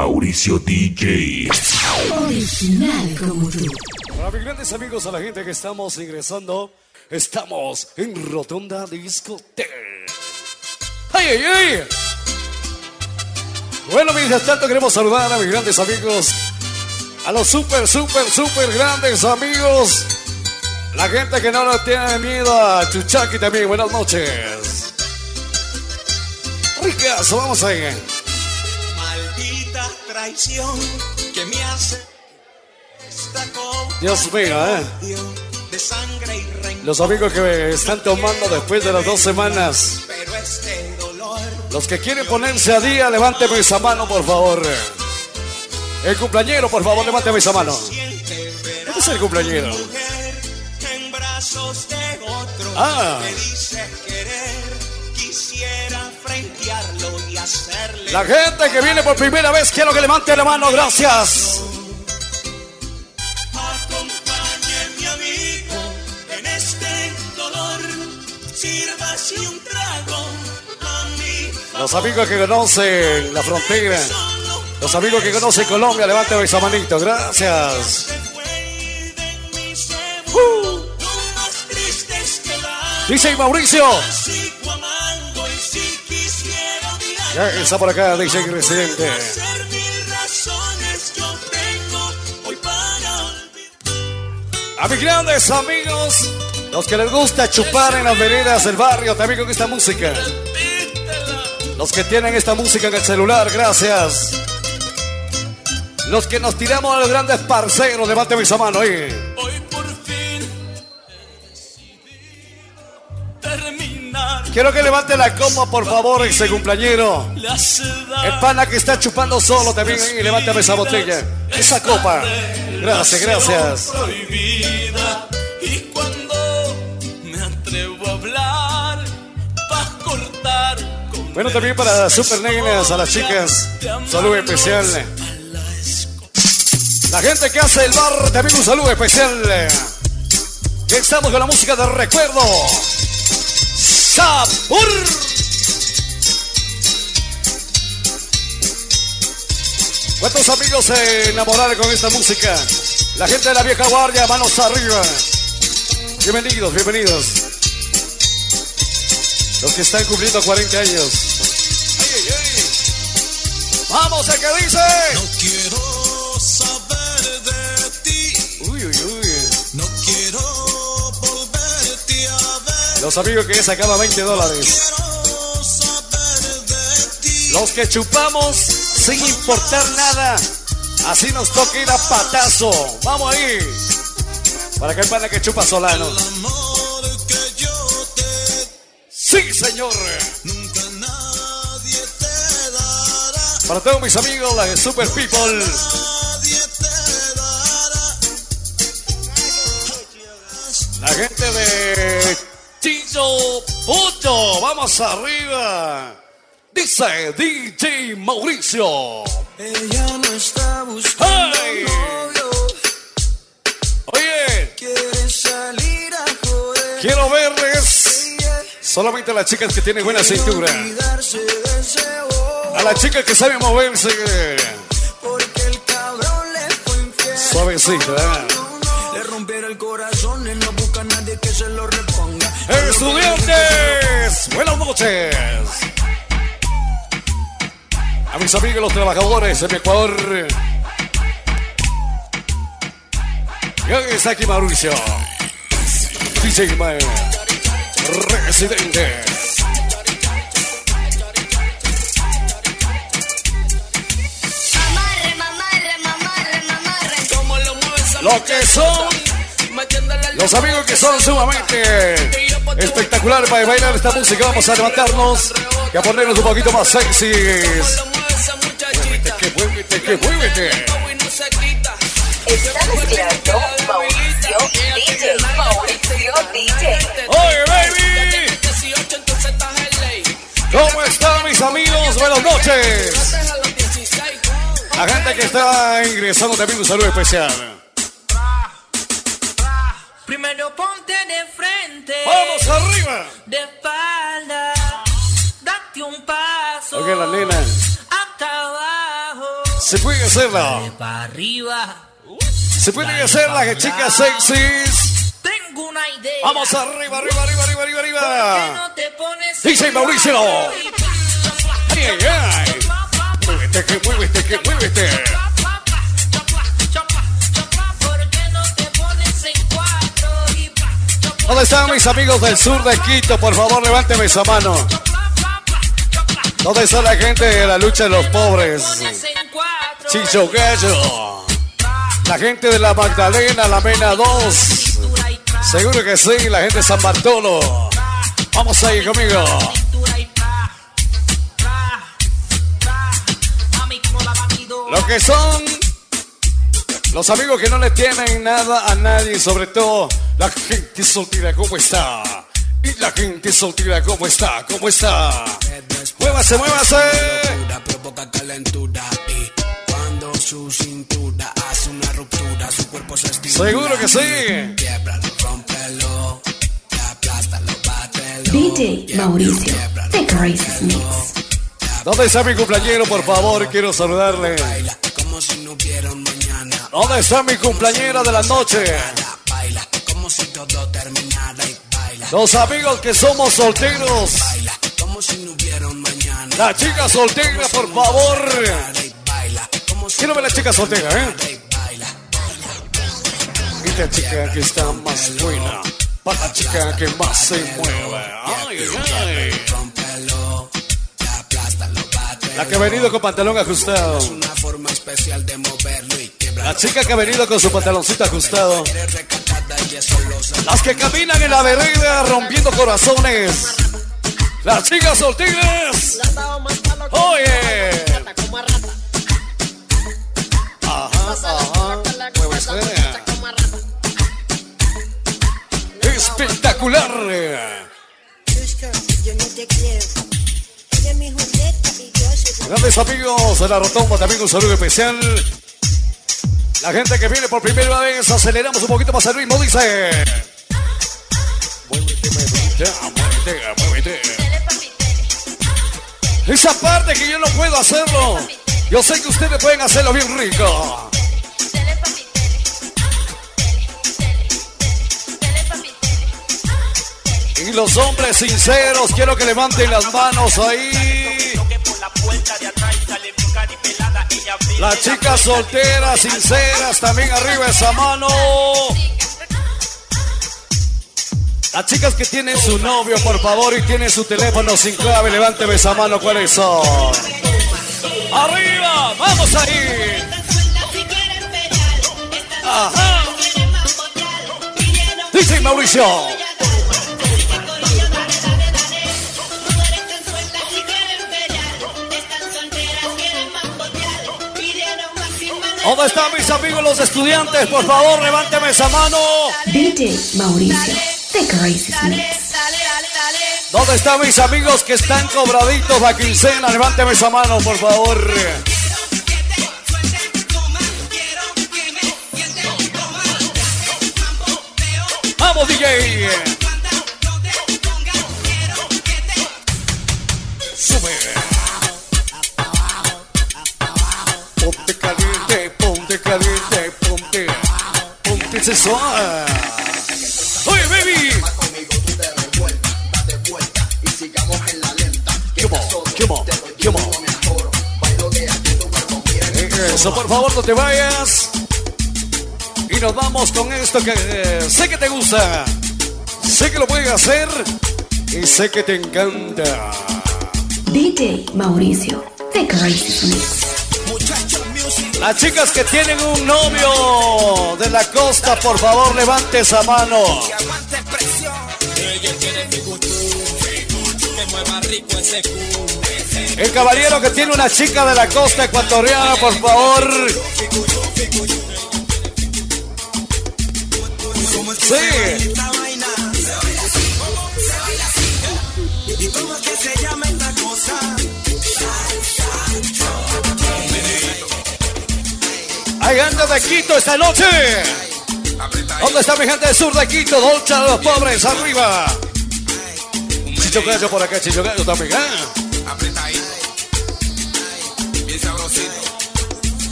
Mauricio DJ. Original como tú. Para mis grandes amigos, a la gente que estamos ingresando, estamos en Rotonda Discoteca. ¡Ay, ay, ay! Bueno, mientras tanto queremos saludar a mis grandes amigos, a los super, super, super grandes amigos, la gente que no le tiene miedo a Chuchaki también. Buenas noches. Ricas, vamos ahí. Maldita traición que me hace esta Dios mío, ¿eh? de sangre y rencor. Los amigos que están tomando después de las dos semanas. Pero este dolor Los que quieren ponerse a día, levánteme esa mano, por favor. El cumpleañero, por favor, levánteme esa mano. ¿Dónde es el cumpleañero? Ah. La gente que viene por primera vez, quiero que levante la mano, gracias. Acompañe mi amigo en este dolor. Sírvase un trago a mí. Los amigos que conocen la frontera, los amigos que conocen Colombia, levánteme esa manito, gracias. Uh. Dice Mauricio, ya está por acá, dice el residente. A mis grandes amigos, los que les gusta chupar en las veredas del barrio, también con esta música. Los que tienen esta música en el celular, gracias. Los que nos tiramos a los grandes parceros, levánteme esa mano ahí. Quiero que levante la copa, por favor, ese cumpleañero. la ciudad. El pana que está chupando solo también ahí, levántame esa botella. Esa copa. Gracias, gracias. prohibida y cuando me atrevo a hablar para cortar con Bueno, también para super nenas, a las chicas, saludo especial. La gente que hace el bar, también un saludo especial. Estamos con la música de recuerdo. ¡Sabor! ¿Cuántos amigos se enamoraron con esta música? La gente de la vieja guardia, manos arriba. Bienvenidos, bienvenidos. Los que están cumpliendo 40 años. ¡Vamos, el que dice! No quiero Los amigos que sacaban 20 dólares. Los que chupamos sin importar nada. Así nos toca ir a patazo. Vamos ahí. Para que el pana que chupa solano. Sí, señor. Para todos mis amigos, la de Super People. Vamos arriba. Dice DJ Mauricio. Ella no está buscando ¡Ay! novio, Oye, quiere salir a joder. quiero verles solamente a las chicas que tienen buena cintura. A las chicas que saben moverse porque el cabrón le fue infiel. suavecito. ¿eh? Le rompiera el corazón y no busca a nadie que se lo reponga. Buenas noches. A mis amigos los trabajadores de mi Ecuador. Y está aquí Mauricio. DJ Man, Residente. Mamarre, mamarre, mamarre, mamarre. Como lo que son los amigos que son sumamente espectaculares para bailar esta música. Vamos a levantarnos y a ponernos un poquito más sexys. muchachita. Que muévete, que muévete. Y no se quita. Está mezclando Mauricio DJ. Mauricio DJ. Oye, baby. 18, entonces estás en ley. ¿Cómo están mis amigos? Buenas noches. Antes a los 16. La gente que está ingresando también un saludo especial. Primero ponte de frente, ¡Vamos arriba! de espalda, date un paso Oye, la nena. hasta abajo. Se puede hacerlo. para arriba. Se puede hacer las chicas sexys. Tengo una idea. Vamos arriba, arriba, arriba, arriba, arriba, ¿Por qué arriba. no te pones Dice Mauricio. ay, ay. Muévete, que muévete, que muévete. ¿Dónde están mis amigos del sur de Quito? Por favor, levánteme esa mano. ¿Dónde está la gente de la lucha de los pobres? Chicho Gallo. La gente de la Magdalena, la Mena 2. Cintura y tra, Seguro que sí, la gente de San Bartolo. Vamos ahí conmigo. Lo que son los amigos que no le tienen nada a nadie, sobre todo la gente soltera, ¿cómo está? Y la gente soltera, ¿cómo está? ¿Cómo está? Muévase, muévase. Locura provoca calentura y cuando su cintura hace una ruptura, su cuerpo se estimula. Seguro que sí. Quiebralo, rómpelo, aplástalo, bátelo. DJ Mauricio, The Crisis Mix. ¿Dónde está mi cumpleañero, por favor? Quiero saludarle. Baila como si no hubiera un mañana. ¿Dónde está mi cumpleañera de la noche? Baila, baila como si todo terminara y baila. Los amigos que somos solteros. Baila como si no hubiera un mañana. La chica soltera, por favor. Y baila como si Quiero ver la chica soltera, ¿eh? la chica que está más buena. Para la chica que más se mueve. Ay, ay. La que ha venido con pantalón ajustado. Es una forma especial de moverlo. La chica que ha venido con su pantaloncito ajustado. Las que caminan en la vereda rompiendo corazones. Las chicas solteras. Oye. Ajá, ajá. Espectacular. Grandes amigos de la Rotomba, también un saludo especial. La gente que viene por primera vez, aceleramos un poquito más el ritmo, dice. Esa parte que yo no puedo hacerlo. Yo sé que ustedes pueden hacerlo bien rico. Y los hombres sinceros, quiero que levanten las manos ahí. Las chicas solteras, sinceras, también arriba esa mano. Las chicas que tienen su novio, por favor, y tienen su teléfono sin clave, levánteme esa mano, ¿cuáles son? ¡Arriba! ¡Vamos ahí! ¡Ajá! Dice Mauricio. ¿Dónde están mis amigos los estudiantes? Por favor, levánteme esa mano. DJ Mauricio, The Crisis Mix. ¿Dónde están mis amigos que están cobraditos la quincena? Levánteme esa mano, por favor. ¡Vamos, DJ! ¡Oye, baby! Eso, por favor, no te vayas. Y nos vamos con esto que eh, sé que te gusta. Sé que lo puedes hacer. Y sé que te encanta. DJ Mauricio, The Mix. Las chicas que tienen un novio de la costa, por favor, levante esa mano. El caballero que tiene una chica de la costa ecuatoriana, por favor. Sí. Hay gente de Quito esta noche. ¿Dónde está mi gente del sur de Quito? Dolcha de los pobres, arriba. Chicho Gallo por acá, Chicho Gallo también. ¿eh?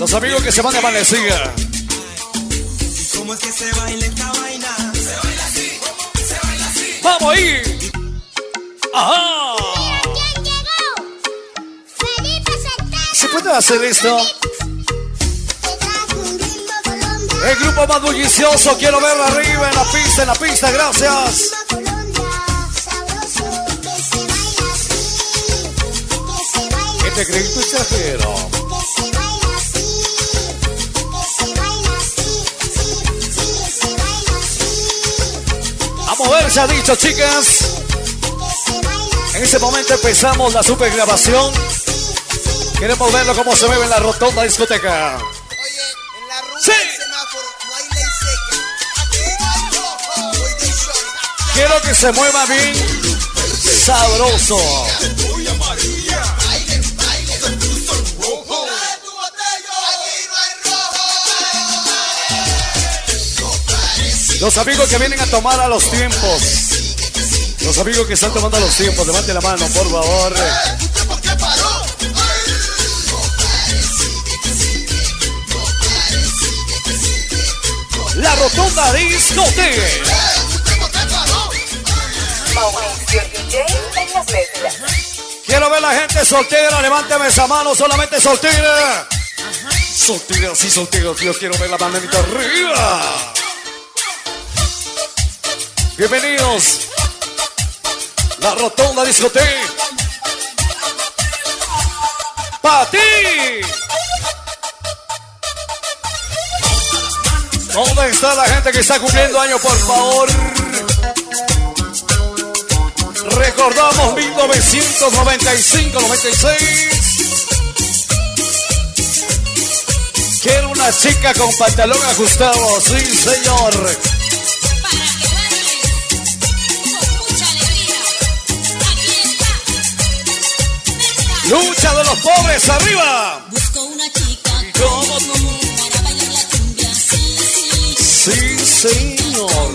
Los amigos que se van de amanecida. ¿Cómo es que se baila esta vaina? Se baila así, se baila así. ¡Vamos ahí! ¡Ajá! ¿Quién llegó? Felipe. ¿Se puede hacer esto? El grupo más bullicioso, quiero verlo arriba en la pista, en la pista, gracias. Ritmo Colombia. Sabroso. Que se baila así. Que se baila ¿Qué te crees tu extranjero? A moverse ha dicho, chicas. En ese momento empezamos la super grabación. Queremos verlo cómo se mueve en la rotonda discoteca. Quiero que se mueva bien sabroso. Los amigos que vienen a tomar a los tiempos. Los amigos que están tomando a los tiempos, levante la mano, por favor. La rotonda discoteca. Quiero ver la gente soltera, levántame esa mano, solamente soltera. Soltera, sí, solteros, yo quiero ver la manita arriba. Bienvenidos. La rotonda discoteca. ¡Para ti! ¿Dónde está la gente que está cumpliendo años, por favor? Recordamos 1995-96. Quiero una chica con pantalón ajustado, sí señor. Para que bailes con mucha alegría. Aquí está. Lucha de los pobres, arriba. Busco una chica ¿Cómo como tú para bailar la cumbia. Sí, sí. Sí señor.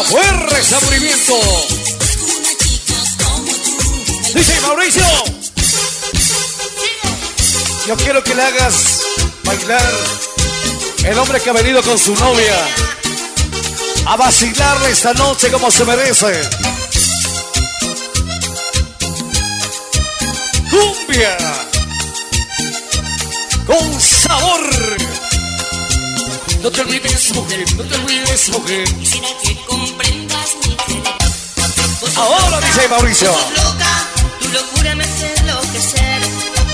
Como tú. El Dice Mauricio. Yo quiero que le hagas bailar el hombre que ha venido con su novia a vacilarle esta noche como se merece. Cumbia con sabor. No te olvides, mujer, no te olvides, mujer. Comprendas mi querer. Vos Ahora dice Mauricio. sos loca, tu locura me hace enloquecer.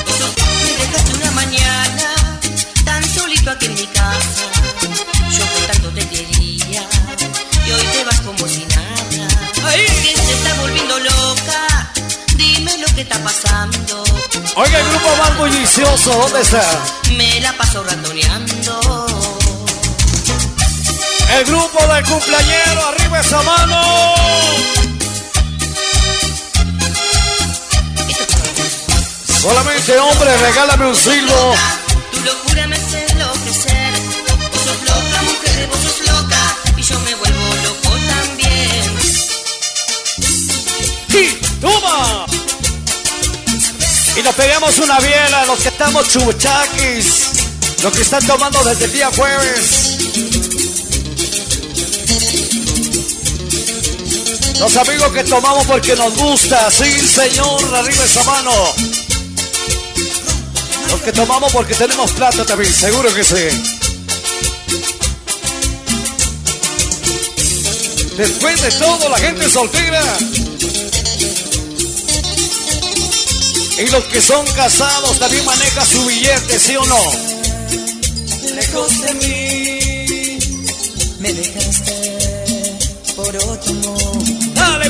Vos sos- me dejaste una mañana tan solito aquí en mi casa. Yo que tanto te quería y hoy te vas como si nada. Que se está volviendo loca. Dime lo que está pasando. Oiga, el grupo más bullicioso, ¿dónde está? Me la paso ratoneando. El grupo del cumpleañero, arriba esa mano. Solamente hombre, regálame un silbo. Tu locura me hace enloquecer. Vos sos loca, mujer, vos sos loca. Y yo me vuelvo loco también. ¡Y toma! Y nos pegamos una biela, los que estamos chuchaquis, los que están tomando desde el día jueves. Los amigos que tomamos porque nos gusta, sí señor, arriba esa mano. Los que tomamos porque tenemos plata también, seguro que sí. Después de todo, la gente soltera. Y los que son casados también manejan su billete, ¿sí o no? Lejos de mí, me dejaste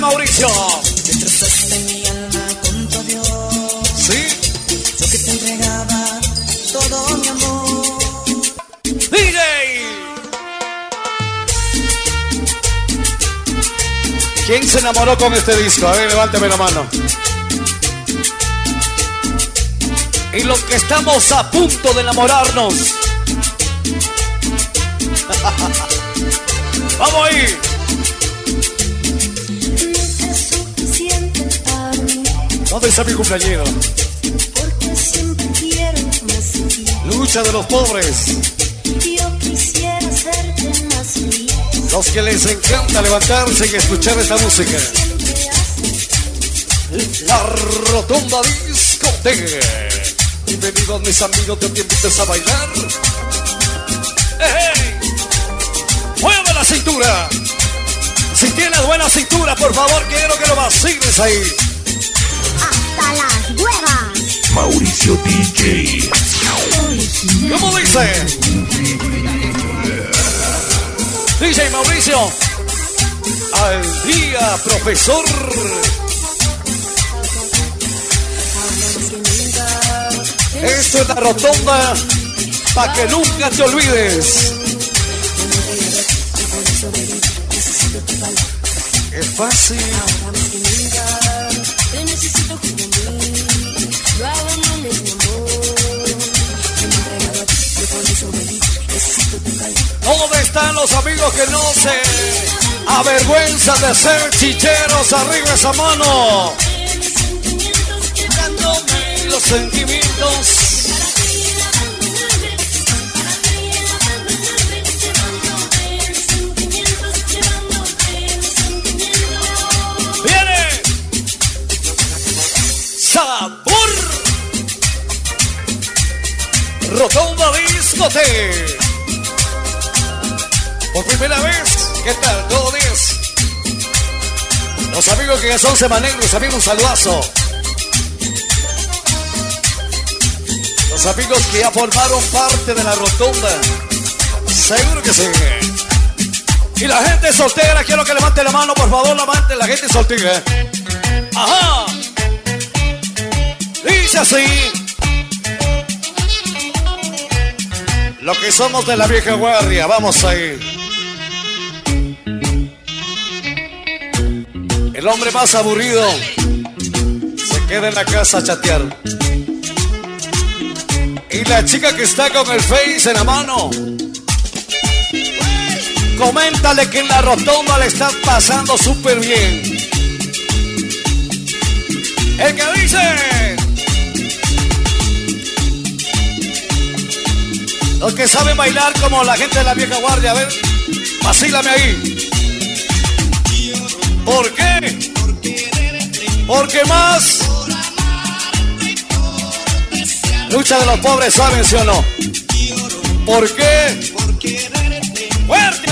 Mauricio. Destrozaste mi alma con tu adiós. Sí. Yo que te entregaba todo mi amor. DJ. ¿Quién se enamoró con este disco? A ver, levánteme la mano. Y los que estamos a punto de enamorarnos. Vamos ahí. ¿Dónde está mi cumpleañero? Porque siempre quiero más. Lucha de los pobres. Yo quisiera más. Los que les encanta levantarse y escuchar esta música. La Rotonda Discoteca. Bienvenidos mis amigos, te invites a bailar. ¡Ey, ey! ¡Mueve la cintura! Si tienes buena cintura, por favor, quiero que lo vaciles ahí. Huevas. Mauricio DJ. ¿Cómo dice? DJ Mauricio. Al día, profesor. Esto es la rotonda para que nunca te olvides. Es fácil. ¿Dónde están los amigos que no se avergüenzan de ser chicheros? Arriba esa mano. Dándome los sentimientos. Rotonda Discote. Por primera vez, ¿qué tal? ¿Todo? Los amigos que son semaneros, amigos, un saludazo. Los amigos que ya formaron parte de la rotonda. Seguro que sí. Y la gente soltera, quiero que levante la mano, por favor, levante la gente soltera. Ajá. Dice así. Lo que somos de la vieja guardia, vamos ahí. El hombre más aburrido se queda en la casa a chatear. Y la chica que está con el face en la mano, coméntale que en la rotonda le están pasando súper bien. El que dice, los que saben bailar como la gente de la vieja guardia, a ver, vacílame ahí. ¿Por qué? Porque más. Lucha de los pobres, ¿saben sí o no? ¿Por qué? Fuerte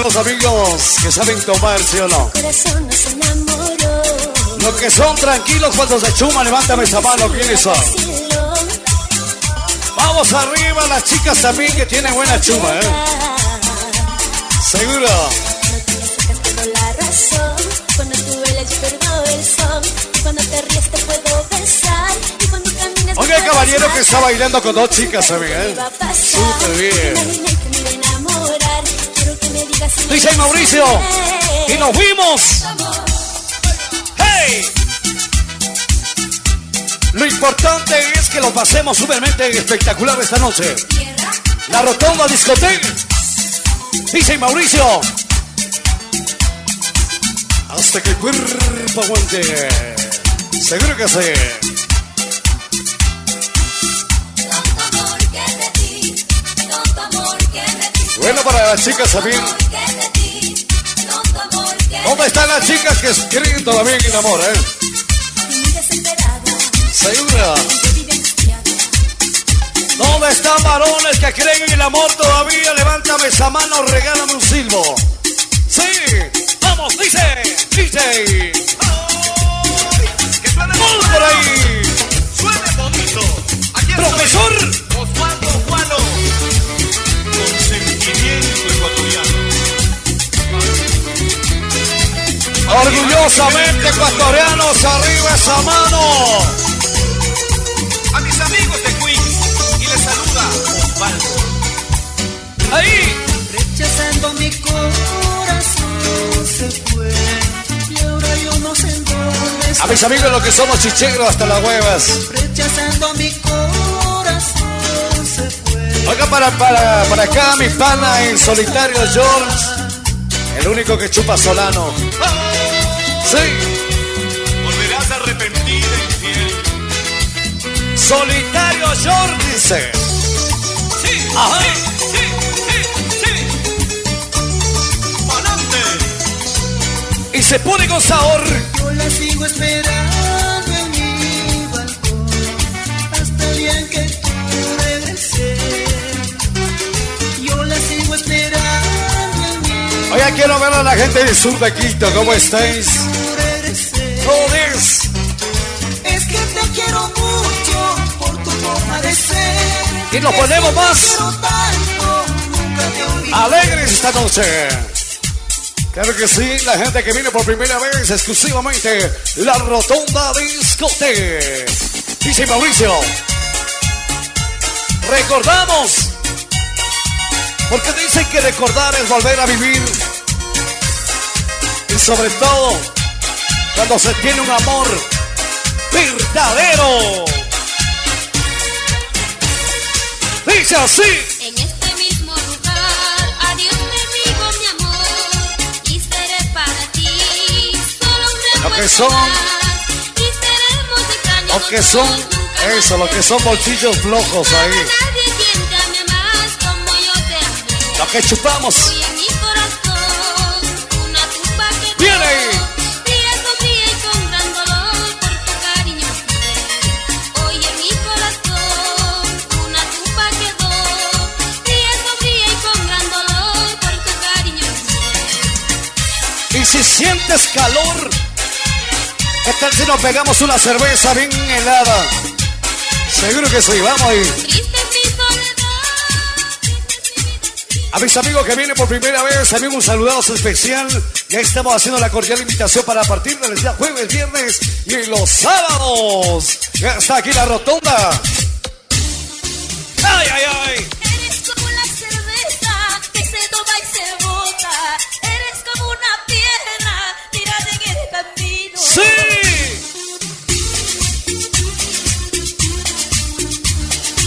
los amigos que saben tomar, ¿sí o no? Los que son tranquilos cuando se chuman, levántame esa mano, ¿quiénes son? Vamos arriba, las chicas también que tienen buena chuma, ¿eh? Seguro. Oiga, el caballero que está bailando con dos chicas, amiga, ¿eh? Súper bien. Dice Mauricio. Y nos vimos. ¡Hey! Lo importante es que lo pasemos supermente espectacular esta noche. La Rotonda Discoteca. Dice Mauricio. Hasta que el cuerpo aguante. Seguro que sí. Bueno, para las chicas también. ¿Dónde están las chicas que creen todavía en el amor, eh? Seguro. ¿Dónde están varones que creen en el amor todavía? Levántame esa mano, regálame un silbo. Sí, vamos, dice, dice. Vamos por ahí. Suene bonito. Aquí. Profesor. Osvaldo Juano. Sentimiento ecuatoriano. Orgullosamente ecuatorianos, arriba esa mano. A mis amigos de Queens y les saluda Osvaldo. Ahí. Rechazando mi corazón se fue y ahora yo no sé en dónde A mis amigos los que somos chichegros hasta las huevas. Rechazando mi corazón Oiga, para, para, para acá, mi pana en solitario George. El único que chupa solano. Sí. Volverás arrepentida, infiel. Solitario George dice. Sí, Ajá. sí, sí, sí. Y se pone con sabor. Yo la sigo esperando quiero ver a la gente del sur de Quito. ¿Cómo estáis? Jodes. Es que te quiero mucho por tu forma de ser. Y nos ponemos más alegres esta noche. Claro que sí, la gente que viene por primera vez exclusivamente la Rotonda Discote. Dice Mauricio. Recordamos. Porque dicen que recordar es volver a vivir. Y sobre todo, cuando se tiene un amor verdadero. Dice así. En este mismo lugar, adiós te digo mi amor, y seré para ti solo un Lo que son- más, y seremos extraños Lo que son, eso, lo que son bolsillos flojos ahí. Lo que chupamos. Viene y con gran dolor por tu cariño. Hoy en mi corazón, una tupa quedó. Y con gran dolor por tu cariño. Y si sientes calor, ¿qué tal si nos pegamos una cerveza bien helada? Seguro que sí, vamos ahí. Triste soledad. A mis amigos que vienen por primera vez, también un saludo especial. Ya estamos haciendo la cordial invitación para partir del día jueves, viernes y los sábados. Ya está aquí la rotonda. ¡Ay, ay, ay! Eres como la cerveza que se toma y se bota. Eres como una pierna tirada en el camino. ¡Sí!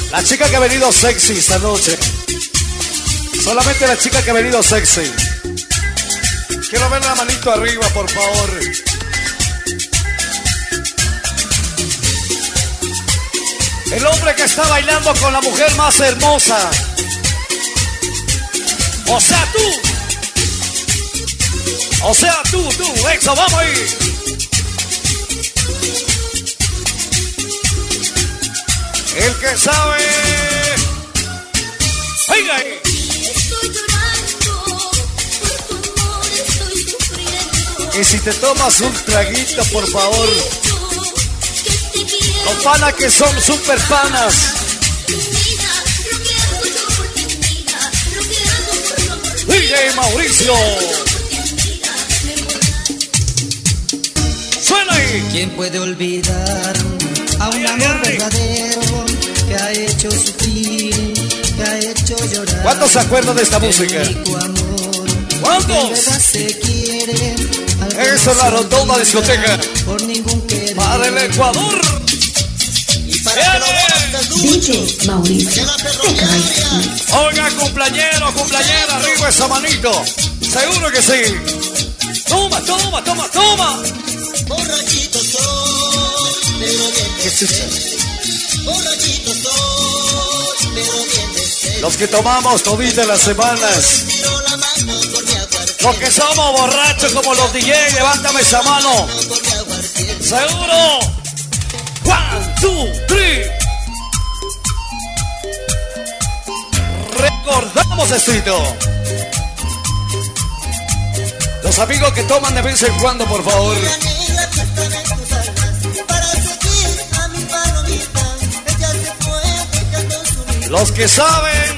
La chica que ha venido sexy esta noche. Solamente la chica que ha venido sexy. Quiero ver la manito arriba, por favor. El hombre que está bailando con la mujer más hermosa. O sea, tú. O sea, tú, tú, Exo, vamos ahí. El que sabe. Venga ahí. Y si te tomas un traguito, por favor. Los panas que son super panas. DJ Mauricio. Suena ahí. ¿Quién puede olvidar a un amor verdadero que ha hecho sufrir, que ha hecho llorar? ¿Cuántos se acuerdan de esta música? ¿Cuántos? Eso es la rotonda discoteca. Por ningún querer. Para el Ecuador. Y para DJ Mauricio. Oiga, cumpleañero, cumpleañera, arriba esa manito. Seguro que sí. Toma, toma, toma, toma. Borrachito soy, pero bien ¿Qué? Borrachito soy, pero bien. Los que tomamos toditas las semanas. Mi aguardiente, Los que somos borrachos como los DJ, levántame esa mano. Seguro. One, two, three. Recordamos estrito. Los amigos que toman de vez en cuando, por favor. Los que saben,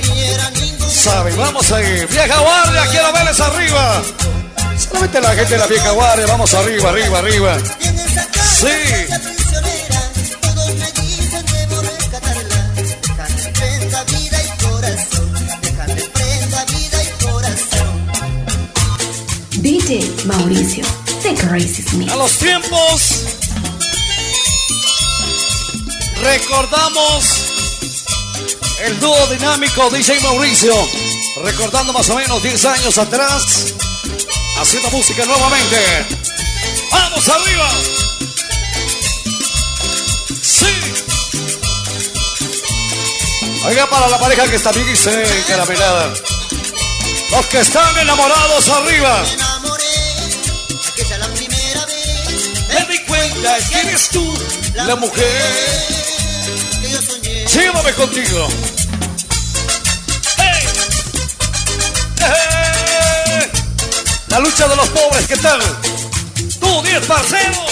saben. Vamos ahí. Vieja guardia, quiero verles arriba. Solamente la gente de la vieja guardia, vamos arriba, arriba, arriba. Sí. me. DJ Mauricio, The Crazy Smith. A los tiempos. Recordamos el dúo dinámico DJ Mauricio. Recordando más o menos 10 años atrás. Haciendo música nuevamente. ¡Vamos arriba! ¡Sí! Oiga, para la pareja que está bien y se encaramelada. Los que están enamorados arriba. Me enamoré, aquella la primera vez. Me di cuenta que eres tú, la mujer. Llévame contigo. La lucha de los pobres, ¿qué tal? Tú, 10 parcero.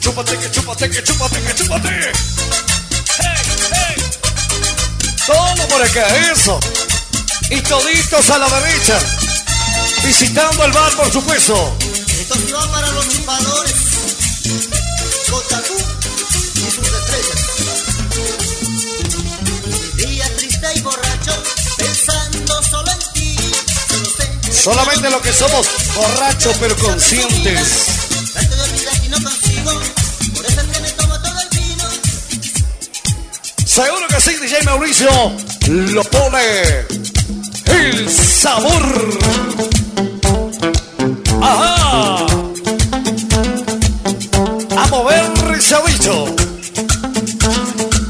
Chúpate, que chúpate, que chúpate, que chúpate. Todo por acá, eso. Y toditos a la derecha. Visitando el bar, por supuesto. Esto va para los chupadores. Cotacú y sus estrellas. Solamente lo que somos borrachos pero conscientes. Seguro que sí, DJ Mauricio lo pone el sabor. Ajá. A mover dicho.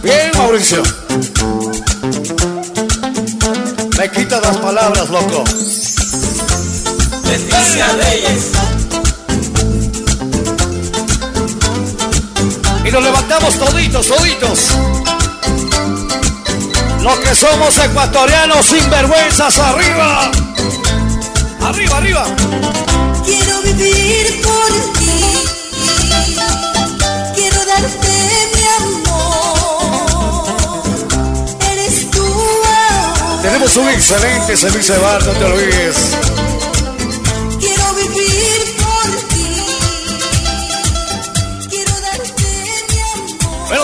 Bien, Mauricio. Me quita las palabras, loco. Reyes, Y nos levantamos toditos, toditos. Los que somos ecuatorianos sin vergüenzas, arriba. Arriba, arriba. Quiero vivir por ti. Quiero darte mi amor. Eres tú ahora. Tenemos un excelente servicio de bar, no te olvides.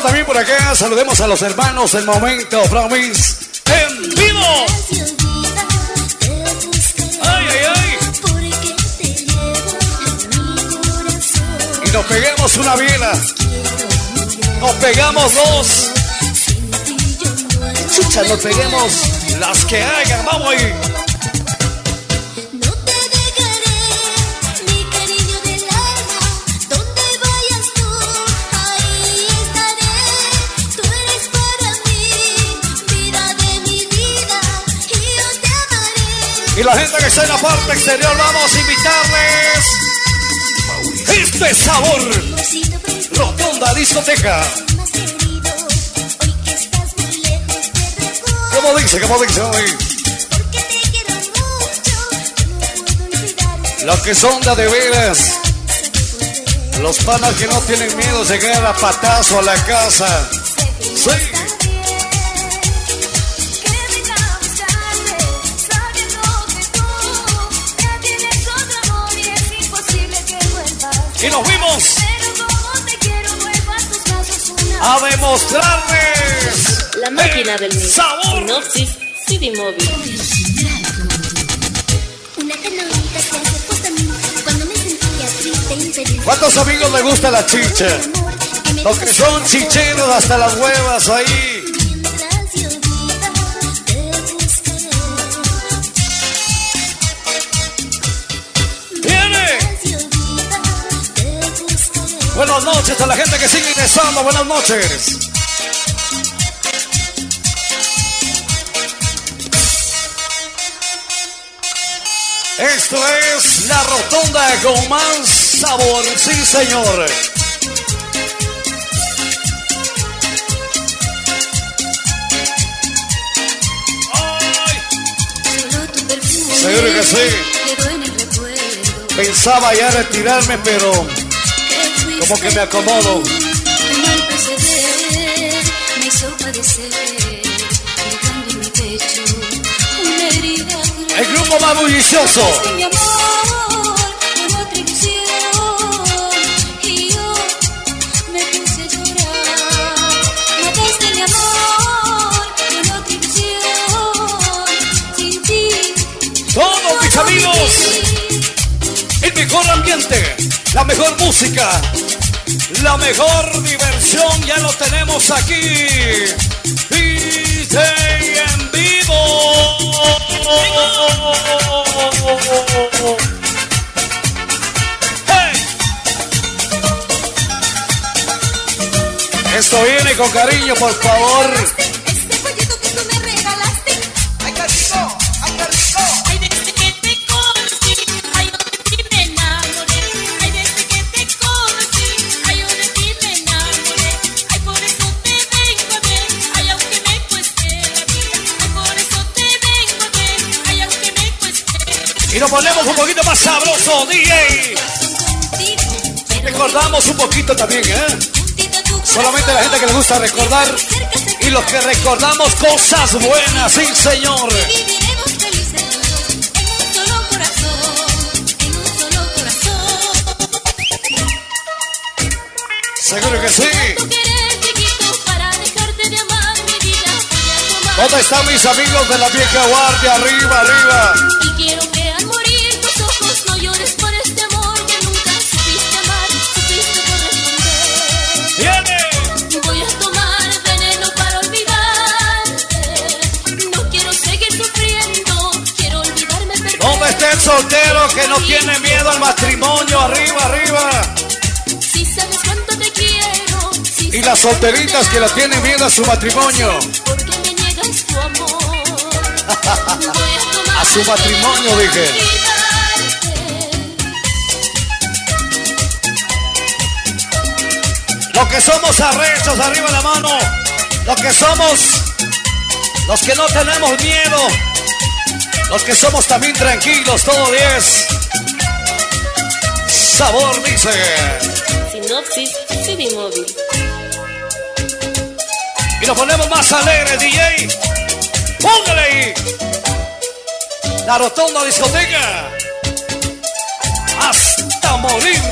También por acá saludemos a los hermanos del momento, Promise, en vivo. Y nos pegamos una biela. Nos pegamos dos. Chucha, nos peguemos las que hagan. Vamos ahí. En la parte exterior, vamos a invitarles. Este sabor. Rotonda discoteca. ¿Cómo dice? ¿Cómo dice? Puedo olvidarte. Los que son de, veras. Los panas que no tienen miedo de llegar a patazo a la casa. Sí. Y nos vuelvo a demostrarles. La máquina el del mix. sabor. Sinopsis CD Móvil. ¿Cuántos amigos les gusta la chicha? Los que son chicheros hasta las huevas ahí. Buenas noches a la gente que sigue ingresando. Buenas noches. Esto es la rotonda con más sabor, sí señor. Seguro que sí. pensaba ya retirarme, pero como que me acomodo. El grupo más bullicioso. Todos mis amigos, el mejor ambiente la mejor música, la mejor diversión, ya lo tenemos aquí. DJ en vivo. Hey. Esto viene con cariño, por favor. Más sabroso, DJ. Recordamos un poquito también, ¿eh? Solamente la gente que le gusta recordar y los que recordamos cosas buenas, sí, señor. Seguro que sí. ¿Dónde están mis amigos de la vieja guardia? Arriba, arriba. Que no tiene miedo al matrimonio? Arriba, arriba. Si sabes cuánto te quiero, si Y las solteritas que la tienen miedo a su matrimonio. ¿Por qué me niegas tu amor? A A su matrimonio, dije. Los que somos arrechos, arriba la mano. Los que somos, los que no tenemos miedo. Los que somos también tranquilos, todo 10. Sabor dice. Sinopsis CD Móvil. Y nos ponemos más alegres, DJ. Póngale ahí. La rotonda discoteca. Hasta morir.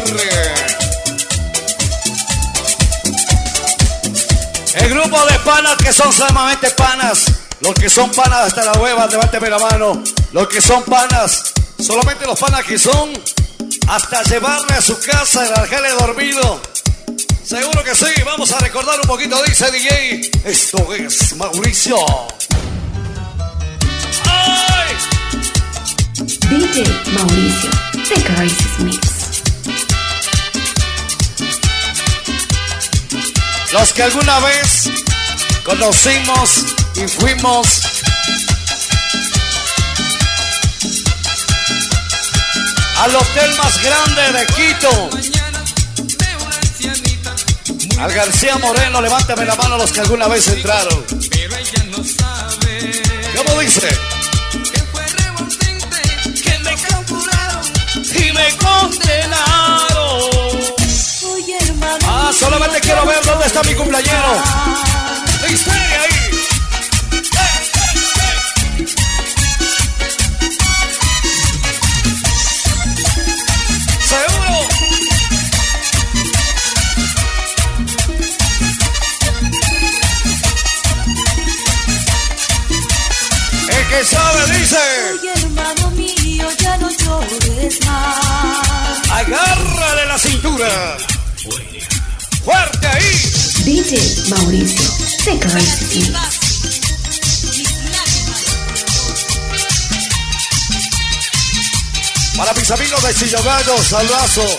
El grupo de panas que son solamente panas. Los que son panas hasta la hueva, levánteme la mano. Los que son panas, solamente los panas que son hasta llevarle a su casa y dejarle dormido. Seguro que sí, vamos a recordar un poquito, dice DJ. Esto es Mauricio. ¡Ay! DJ Mauricio, The Crisis Mix. Los que alguna vez conocimos y fuimos al hotel más grande de Quito. Al García Moreno, levántame la mano los que alguna vez entraron. ¿Cómo dice? Y me condenaron. Ah, solamente quiero ver dónde está mi cumpleañero. Que sabe dice, Oye, hermano mío, ya no llores más. agárrale la cintura. Fuerte ahí. DJ Mauricio, Crisis Mix. Para mis amigos de Chillogallo, saludazo.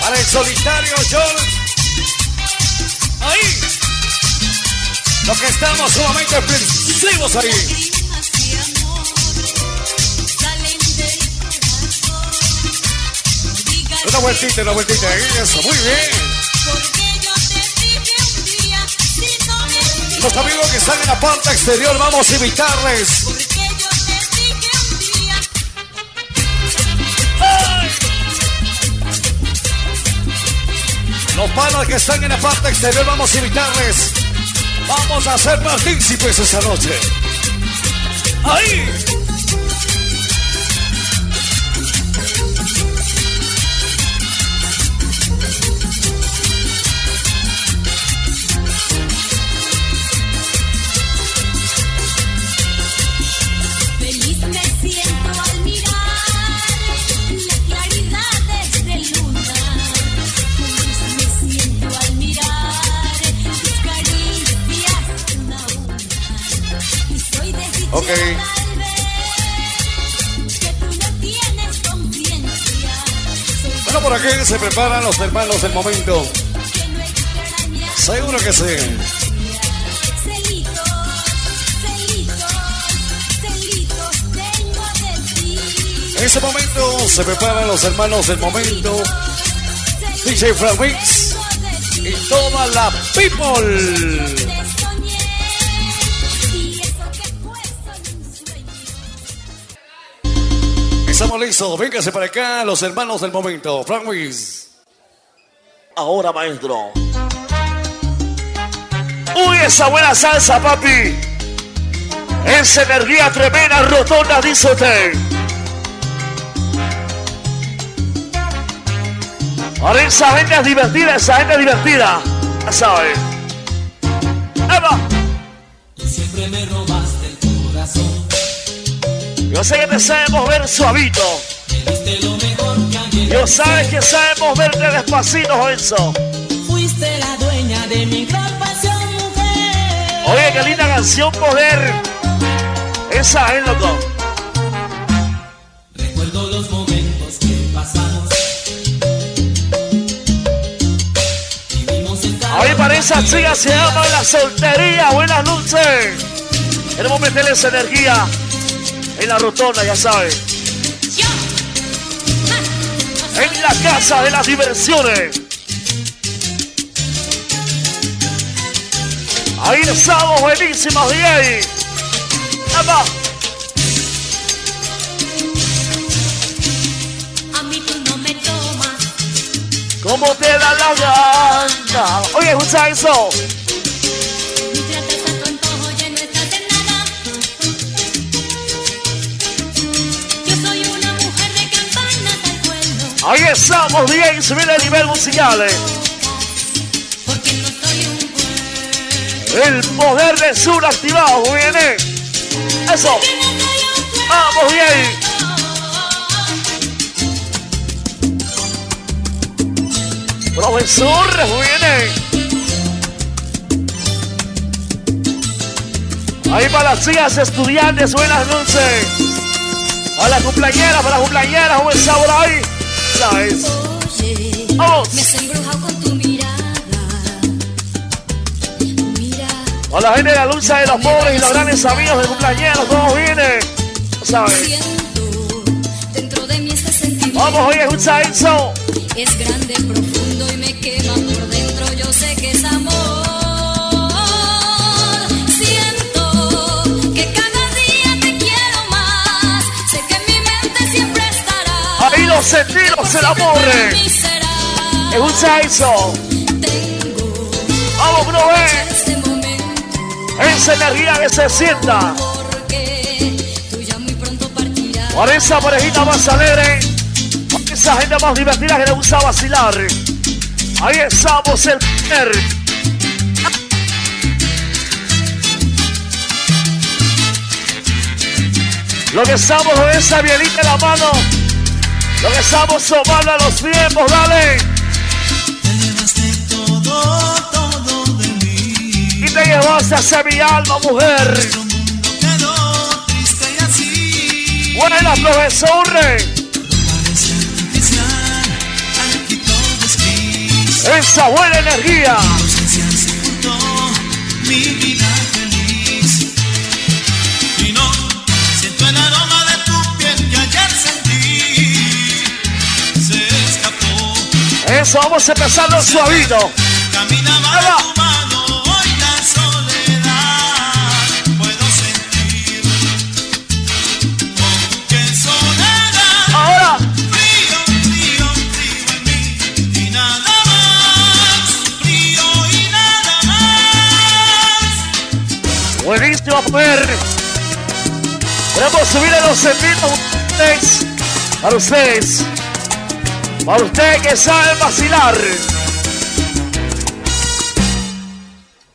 Para el solitario George. Ahí. Los que estamos sumamente explosivos ahí. Una vueltita, una vueltita. Eso, muy bien. Los amigos que están en la parte exterior, vamos a invitarles. Los panos que están en la parte exterior, vamos a invitarles. Vamos a ser partícipes esta noche. Ahí. Ok. Bueno, por aquí se preparan los hermanos del momento. Seguro que sí. En ese momento se preparan los hermanos del momento. DJ Frank Mix y toda la people. Estamos listos, véngase para acá los hermanos del momento. Frank Mix. Ahora, maestro. Uy, esa buena salsa, papi. Esa energía tremenda, rotonda, dice usted. Ahora esa gente es divertida, esa gente es divertida. Ya sabes. Eva. Siempre me corazón. Yo sé que te sabemos ver suavito. Yo sabes que sabemos verte despacito, Enzo. Fuiste la dueña de mi gran pasión, mujer. Oye, qué linda canción poder. Esa es loco. Recuerdo los momentos que pasamos. Vivimos en cada Ahí para esa chica se llama la soltería. Buenas noches. Queremos meterle esa energía en la rotonda, ya sabes. En la casa de las diversiones. Ahí estamos, buenísimos, DJ. ¡Apa! A mí tú no me tomas. ¿Cómo te da la gana? Oye, escucha eso. Ahí estamos, DJ. Subir el nivel musical. eh. El poder del sur activado, bien. eh. Eso. Vamos bien. Profesor, bien. eh. Ahí para las chicas estudiantes, buenas noches. A las cumpleañeras, para las cumpleañeras, buen sabor ahí. Vamos. me has embrujado con tu mirada. A la gente de la lucha de los pobres y los grandes amigos de cumpleañeros, todos vienen. ¿Sabes? Siento dentro de mí este sentimiento. Vamos, oye, escucha eso. Es grande, los sentidos el amor. Mi será. Escucha eso. Vamos, bro, eh. Esa energía que se sienta. Por esa parejita más alegre. Por esa gente más divertida que le gusta vacilar. Ahí estamos el poder. Lo que estamos con esa bielita en la mano. Lo que estamos somando a los tiempos, dale. todo, todo de mí. Y te llevaste hacia mi alma, mujer. Quedó triste y así. Buena, profesor. Parece artificial. Aquí todo es gris. Esa buena energía. Tu ausencia sepultó mi vida Vamos empezando suavito. Caminaba de tu mano, hoy la soledad puedo sentir. Oh, qué soledad. Ahora. Frío, frío, frío en mí. Y nada más. Frío y nada más. Buenísimo, mujer. Queremos subir a los sentidos para ustedes. Para ustedes que saben vacilar.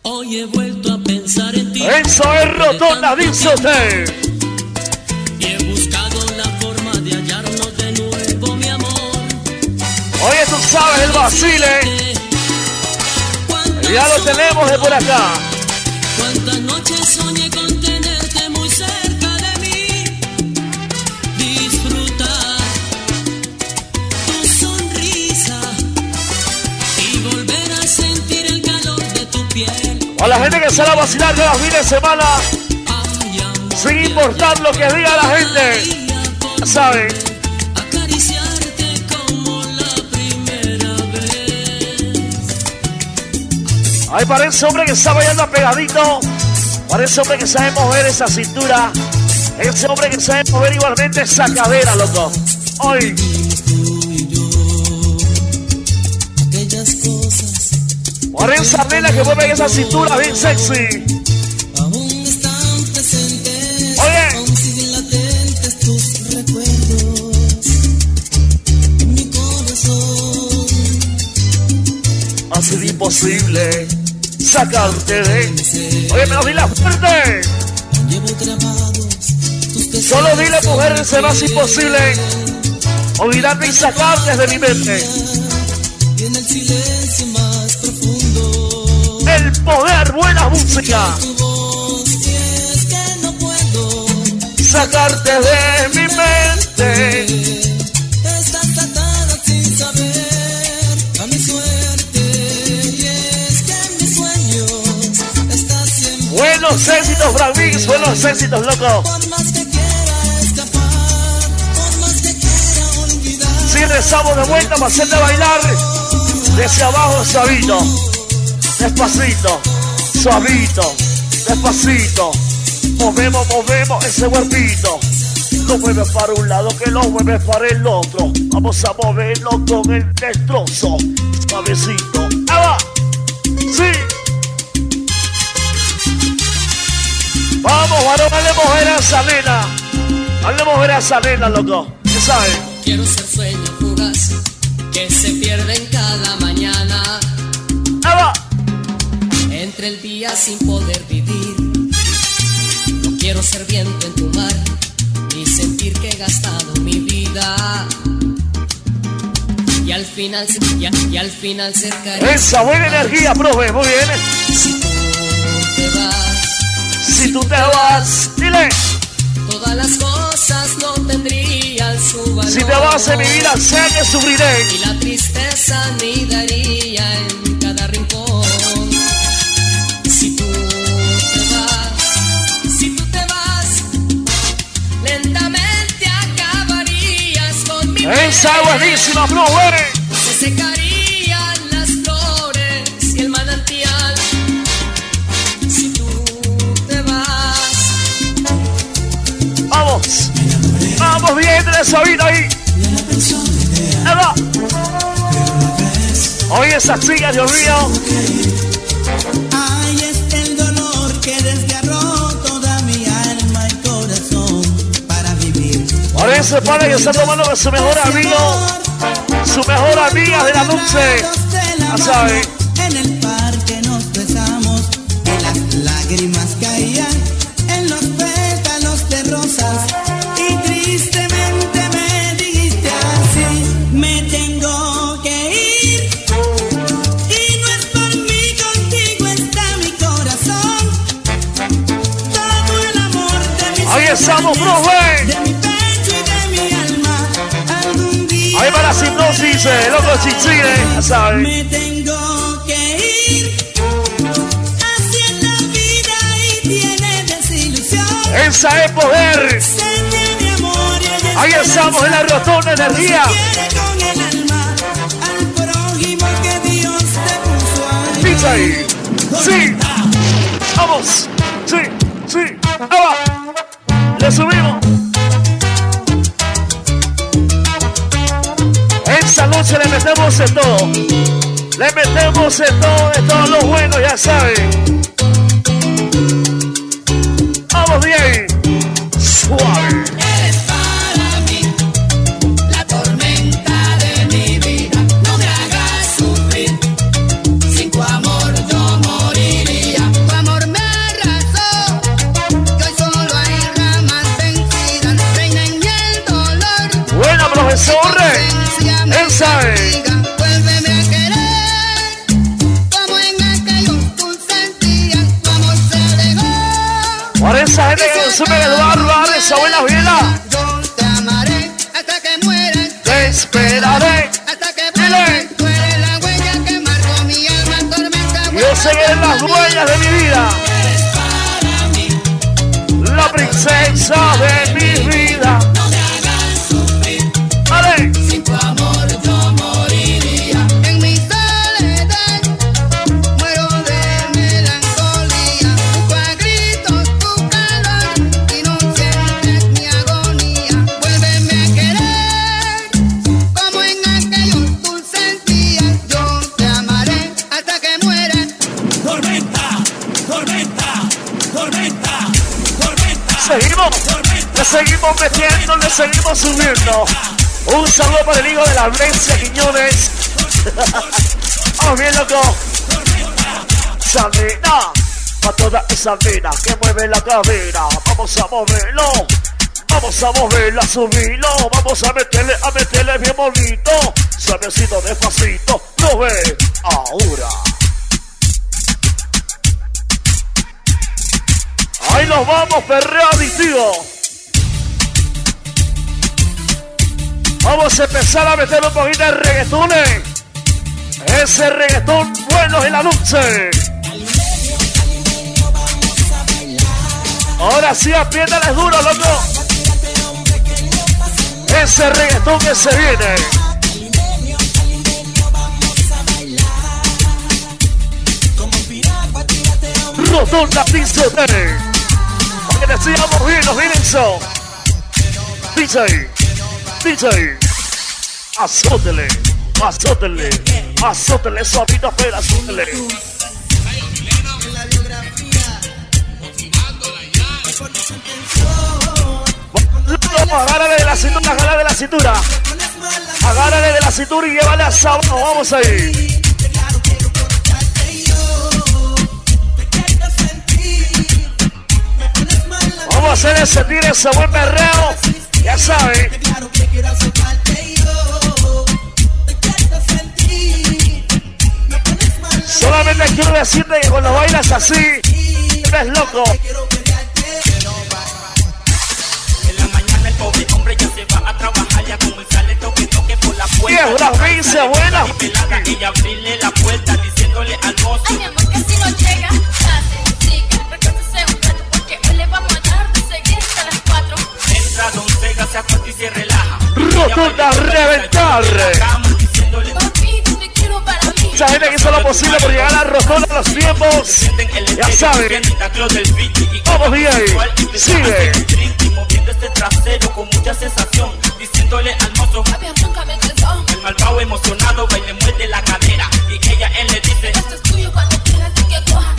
Hoy he vuelto a pensar en ti. Eso es rotonda, dice usted. Y he buscado la forma de hallarnos de nuevo, mi amor. Oye, tú sabes el vacile. Ya lo tenemos de por acá. A la gente que sale a vacilar de los fines de semana. Sin importar lo que diga la gente. Ya saben. para ese hombre que está bailando pegadito. Para ese hombre que sabe mover esa cintura. Ese hombre que sabe mover igualmente esa cadera, loco. Hoy. Esa nena que mueve esa cintura bien sexy. Oye. Ha sido imposible sacarte de. Oye, pero dile fuerte. Solo dile, mujer, se más imposible. Olvidarte y sacarte de mi mente. Buena música. Sacarte de mi mente. Estás atada sin saber a mi suerte. Y es que en mis sueños estás siempre. Buenos éxitos, Brad Mix, buenos éxitos, loco. Por más que quiera escapar, por más que quiera olvidar. Si rezamos de vuelta para hacerte bailar. Desde abajo, suavito. Despacito, suavito, despacito. Movemos, movemos ese cuerpito. Lo mueves para un lado, que lo mueves para el otro. Vamos a moverlo con el destrozo. Suavecito. ¡Ah! ¡Sí! Vamos, varón, dale mujer a esa nena. Dale mujer a esa nena, loco. ¿Qué sabes? Quiero ser sueño fugaz que se pierde en cada el día sin poder vivir. No quiero ser viento en tu mar ni sentir que he gastado mi vida. Y al final, y, y al final cerca Esa buena energía, profe, muy bien. Si tú te vas, Si tú te vas, dile. todas las cosas no tendrían su valor. Si te vas en mi vida, sé que sufriré. Y la tristeza anidaría en cada rincón. Esa buenísima, profe. Se secarían las flores y el manantial. Si tú te vas, Vamos. Vamos bien de esa vida ahí. Eva. Oye, esa chica, Dios Por ese padre que está tomando con su mejor amigo. Su mejor amiga de la noche. Ya. Hipnosis, eh, loco chichile. Ya sabes. Me tengo que ir. La vida y tiene desilusión. Esa es poder. Ahí estamos en la rotonda energía. El Dios te puso ahí. Sí. Vamos. Sí, sí. Ahí va. Le subimos. Noche le metemos en todo. Le metemos en todo, de todo lo bueno, ya saben. Vamos bien. Suave. Consume el barro, esa buena vida. Yo te amaré hasta que muera. Te esperaré. Hasta que vuelva, tú eres la huella que marcó mi alma tormenta. Yo seguir en las huellas de mi vida. La princesa de mi vida. Seguimos metiendo, le seguimos subiendo. Un saludo para el hijo de la Blencia Quiñones. Vamos bien, loco. Sandina, para toda esa mina que mueve la cadera. Vamos a moverlo. Vamos a moverla, subirlo. Vamos a meterle, a meterle bien bonito. Suavecito, despacito. Lo ve ahora. Ahí nos vamos, perreo adictivo. Vamos a empezar a meter un poquito de reggaetones. Ese reggaetón bueno en la noche. Ahora sí, apriétales duro, loco. Ese reggaetón que se viene. Rotonda Príncipe. Para que te sigamos bien, los bien eso. DJ, DJ, azótele, azótele, azótele, suavito, pero azótele. Agárrale de la cintura, agárrale de la cintura. Agárrale de la cintura y llévale a abajo, vamos ahí. Vamos a hacer ese tiro, ese buen perreo. Ya saben. Solamente quiero decirte que cuando bailas así, eres loco. En la mañana el pobre hombre ya se va a trabajar ya como sale toque toque por la puerta. Diez, las veinte, buenas. Y abrirle la puerta diciéndole al mozo. Don Sega, se relaja. Rotunda reventar. Mucha gente que hizo lo posible por llegar a Rotonda a los tiempos. Ya saben. Vamos bien. Sigue. Moviendo este trasero con mucha sensación, diciéndole al mozo. El malvado emocionado va y le muerde la cadera. Y ella él le dice: Esto es tuyo cuando quieras que coja.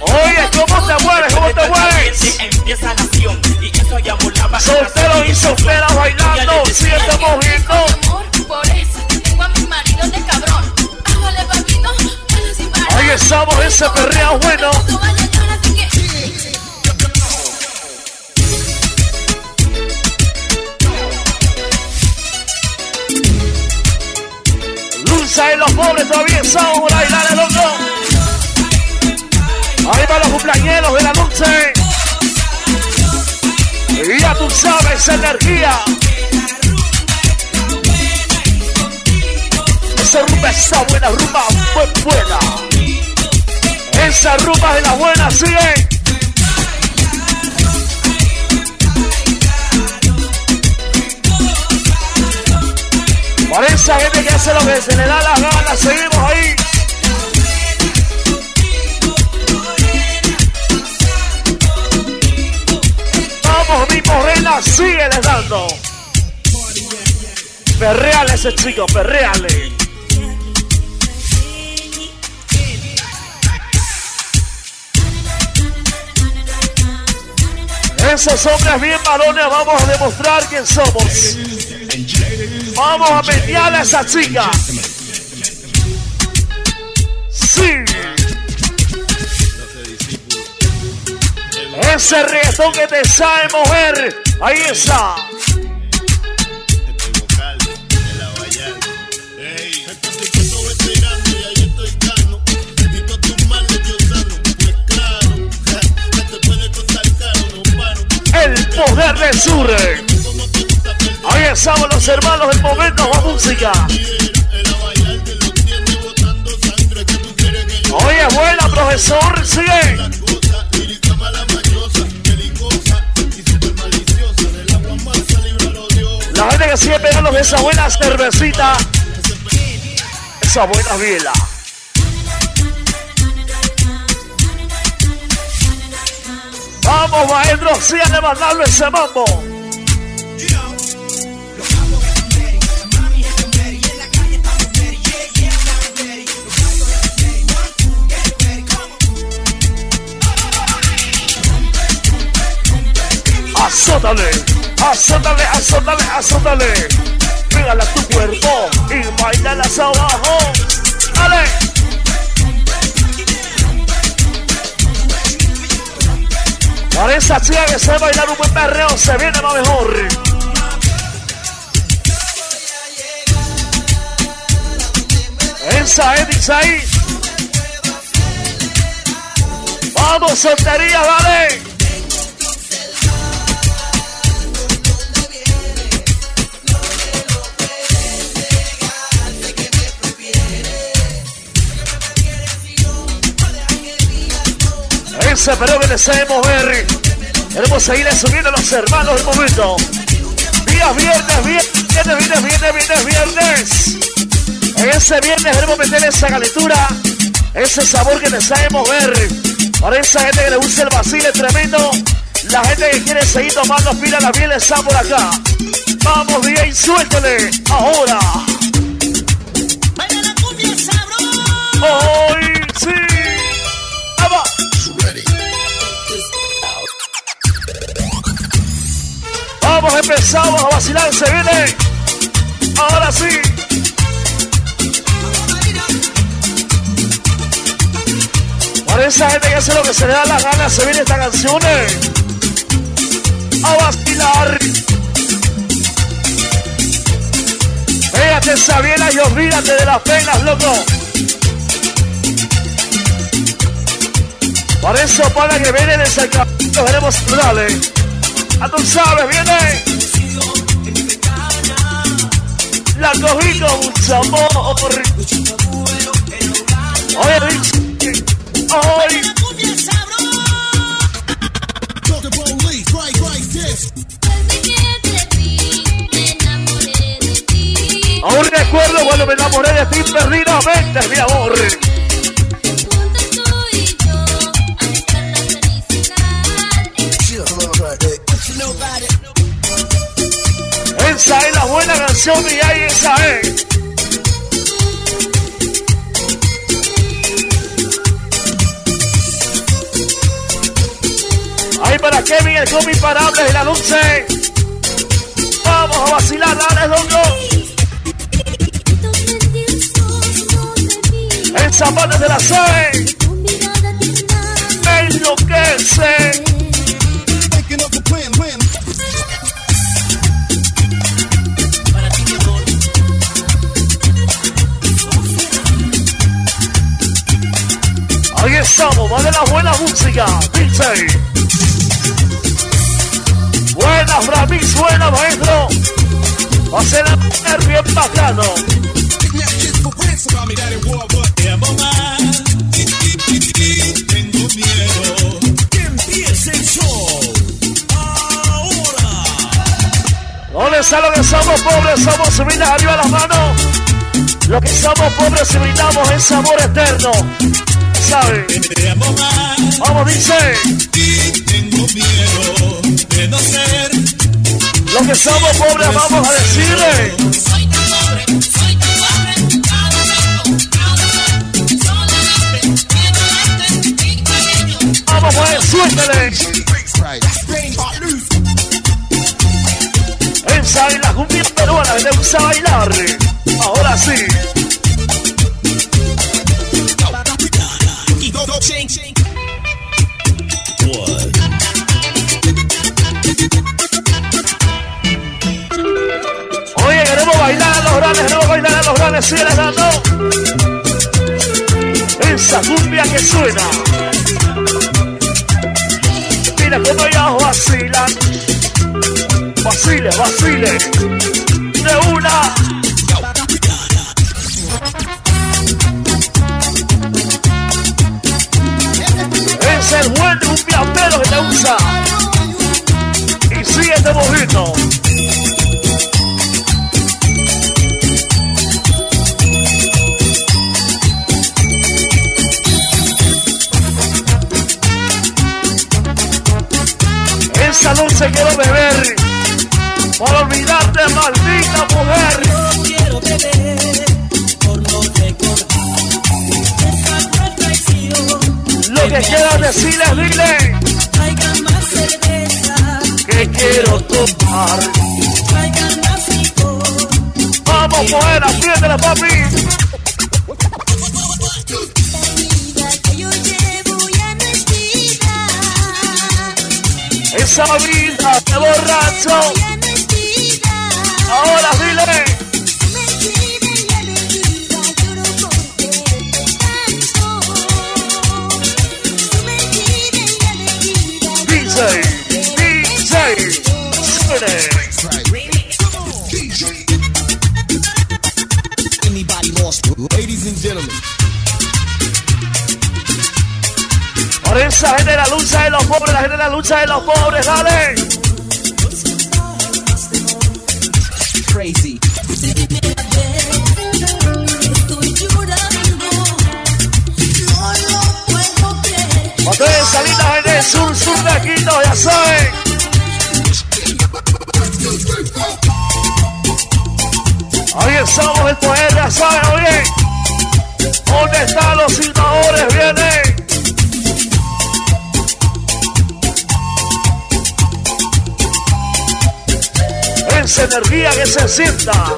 Oye, ¿cómo te mueves? ¿Cómo te mueves? Empieza la acción y eso ya volaba. Soltero y soltera bailando, siete moviendo. Amor, por eso tengo a mi marido de cabrón. Hágale, papito. Ahí estamos, ese perreo bueno. Esto va a llegar, así que- Dulce y los pobres todavía por ahí, dale loco. Ahí van los cumpleañeros de la noche. Y ya tú sabes, energía. Esa rumba está buena, rumba muy buena. Esa rumba de la buena, sigue. Para esa gente que hace lo que se le da la gana, seguimos ahí. Les dando. Perreale ese chico, perreale. Esos hombres bien varones vamos a demostrar quién somos. Vamos a mediar a esa chica. Sí. Ese reggaetón que te sabe mover. Ahí está. El poder del sur. Ahí estamos los hermanos del momento, la música. Oye, buena, profesor, sigue. La gente que sigue pegando esa buena cervecita. Esa buena biela. Vamos, maestro, sigan levantando ese mambo. Azótale, azótale, azótale, azótale. Pégale a tu cuerpo y bailala hacia abajo. Dale. Para esa chica que sabe bailar un buen perreo, se viene más mejor. Esa es ahí. Vamos, soltería, dale. Ese pero que deseemos ver. Queremos seguir subiendo a los hermanos del momento. Día viernes, viernes, viernes, viernes, viernes, viernes, ese viernes queremos meter esa calentura, ese sabor que deseemos ver. Para esa gente que le gusta el vacile tremendo, la gente que quiere seguir tomando pila la piel está por acá. Vamos, bien, suéltale ahora. Hoy sí. Vamos, empezamos a vacilar, se viene. Ahora sí. Para esa gente que hace lo que se le da la gana, se viene esta canción. eh. A vacilar. Pégate esa biela y olvídate de las penas, loco. Por eso, para que viene de Sacramento, veremos dale. A tú sabes, viene. La cogí con mucho amor. Oye, bicho. Oye. Aún recuerdo cuando me enamoré de ti perdidamente, mi amor. Buena canción y ahí esa es. Ahí para Kevin, el cómic imparable y la dulce. Vamos a vacilar, dale, loco. El zapato de la C. Me enloquece. Ahí estamos, va de la buena música, DJ. Buena, Framis, buena, maestro. Va a ser a bien bacano. Empiece el. ¿Dónde está lo que somos pobres? Somos arriba las manos. Lo que somos pobres y brindamos es amor eterno. Vamos, dice. Tengo miedo de no ser. Lo que somos pobres vamos a decirle. Vamos, pues, suéltale. Esa es la cumbia peruana le gusta bailar. suena. Mira cómo ellas vacilan. Vacile, vacile. De una. Es el buen rumbiapero que te usa. Y sigue este mojito. Quiero beber. Por olvidarte, maldita mujer. Quiero beber. Lo que quieras decirles, dile que quiero tomar. Vamos, mujer, apriétela, papi. Esa vida de borracho. Ahora dile. Los pobres, la gente de la lucha de los pobres, dale. Crazy. Estoy llorando, no lo puedo creer. Cuando es salir la gente del sur, sur de aquí, no, ya saben. Ahí estamos el poder, ya saben, oye. ¿Dónde están Esa energía que se sienta.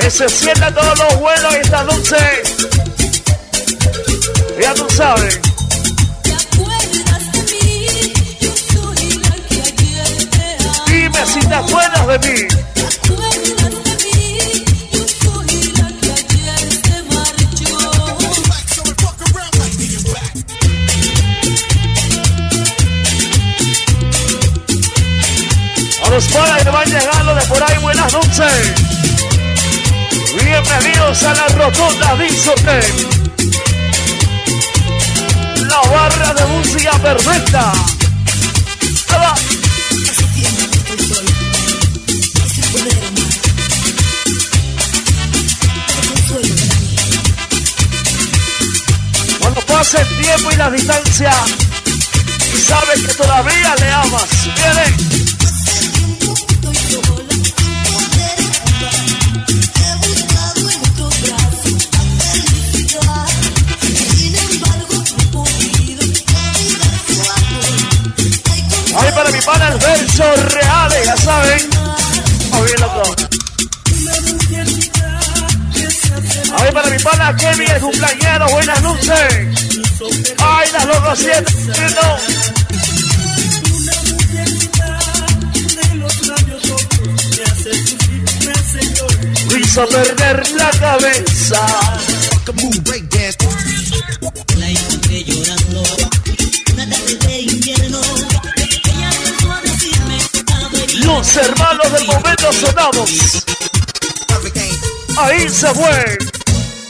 Que se sienta todos los vuelos esta noche. Ya tú sabes. Dime si. ¿Te acuerdas de mí? Los que van llegando de por ahí, buenas noches. Bienvenidos a la rotonda Discoteca. La barra de música perfecta. Cuando pasa el tiempo y la distancia y sabes que todavía le amas. Viene. Verso reales, ya saben. Muy loco. Ahí para mi pana Kevin, el cumpleañero, buenas noches. Ay, las locos siete, hizo perder la cabeza. Los hermanos del momento sonamos. Ahí se fue.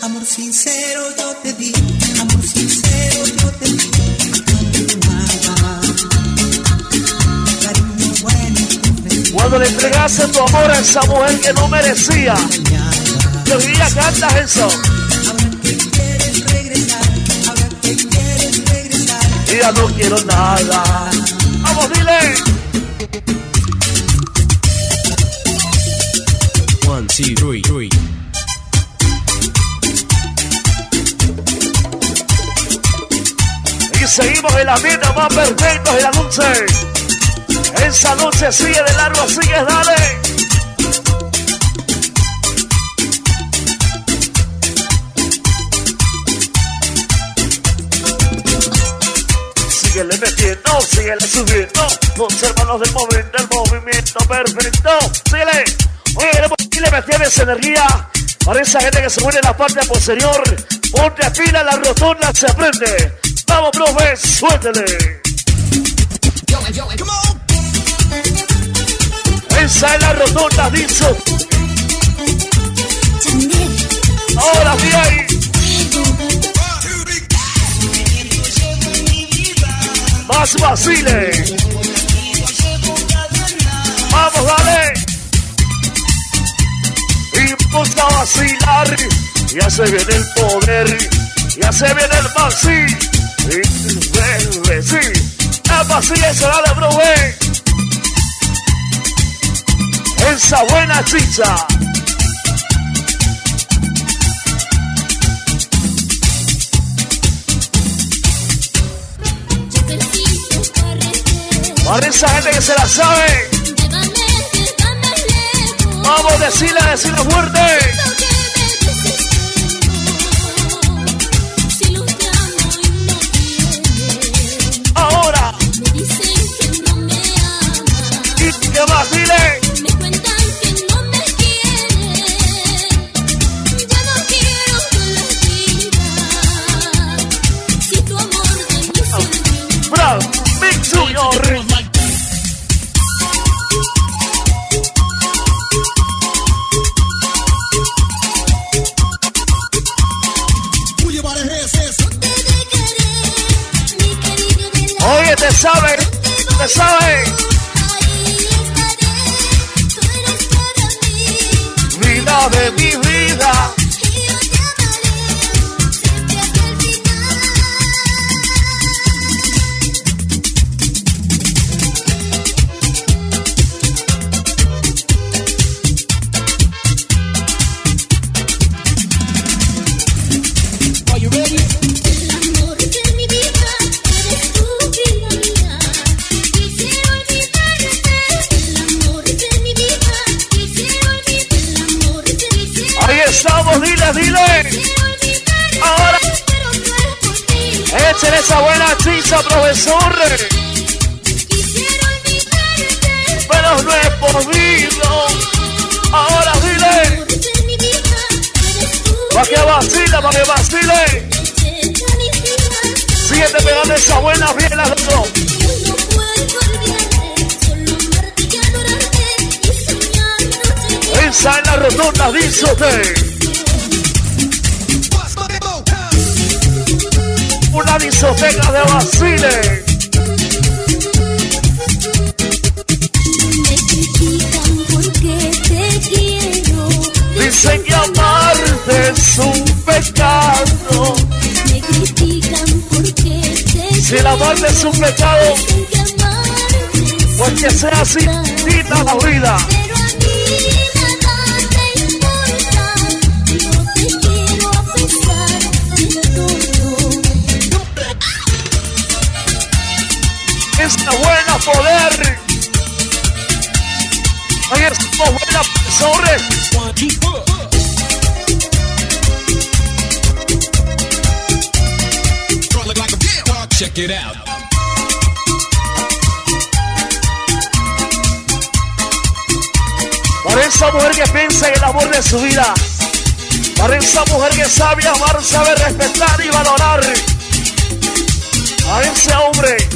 Amor sincero yo te di, amor sincero yo te di. Cuando le entregaste tu amor a esa mujer que no merecía. Hoy día cantas eso. quieres regresar, ahora que quieres regresar. Y ya no quiero nada. Vamos, dile. Y seguimos en la vida más perfecta de la noche. Esa noche sigue de largo, sigue, dale. Síguele metiendo, síguele subiendo. Los hermanos del momento, el movimiento perfecto. Síguele. Oye, queremos le metiendo esa energía para esa gente que se muere en la parte posterior. Ponte pila, la rotonda se prende. Vamos, profe, suéltele. Esa es la rotonda, dicho. Ahora sí ahí. Más vacile. Vamos, dale. Y ponte a vacilar. Ya se viene el poder. Ya se viene el maxi. Bebe, sí. Eso dale, bro, eh. Esa buena chicha. Para esa gente que se la sabe. Vamos a decirle, a decirle fuerte. Ahora. ¿Y qué más? Dile. Bravo, Big Junior. Oye, te sabe, te sabe. Vida de mi esa buena chicha, profesor. Pero no he podido. Ahora dile. Pa' que vacile, pa' que vacile. Síguete pegando esa buena biela, loco. Esa en la rotonda, dízote. Una discoteca de Basile. Dicen que amarte es un pecado. Si el amarte es un pecado, pues que sea así, quita la vida. Es una buena poder. Ahí estamos buena sobre. Check it out. Para esa mujer que piensa en el amor de su vida. Para esa mujer que sabe amar, sabe respetar y valorar. A ese hombre.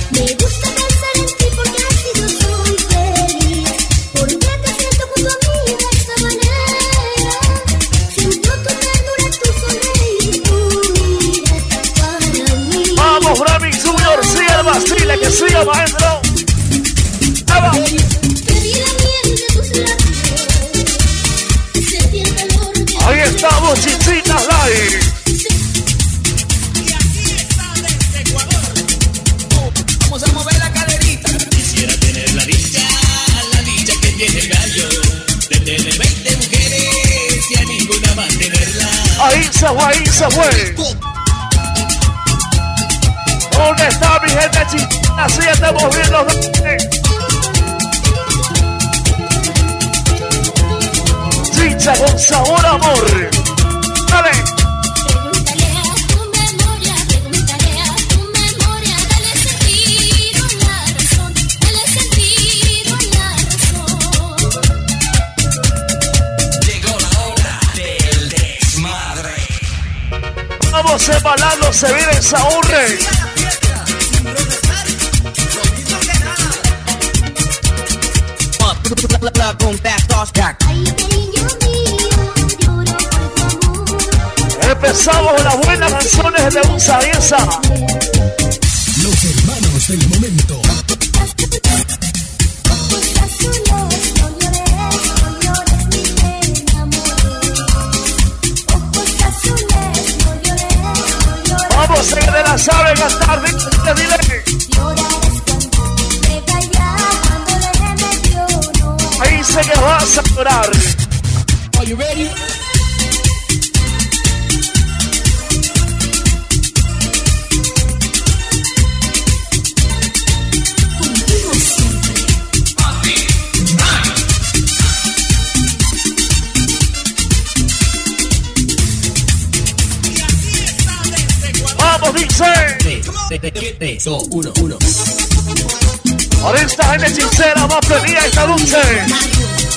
siga, maestro. Ahí va. Te vi la miel de tus labios. Sentí el calor de Ahí estamos, chichitas live. Vamos a mover la caderita. Quisiera tener la dicha, la dicha que tiene el gallo. De tener 20 mujeres y a ninguna mantenerla. Ahí se fue, ahí se fue. ¿Dónde está mi gente chichita? Así estamos viendo. Chicha con sabor amor. Dale. Pregúntale a tu memoria, pregúntale a se. Empezamos las buenas canciones de un sabienza. Los hermanos del momento. Vamos, el de la sabe cantar, dile, dile. Sé que vas a llorar. Are you ready? Vamos, dice. 3, 2, 1, 1. Por esta gente sincera, más feliz esta dulce.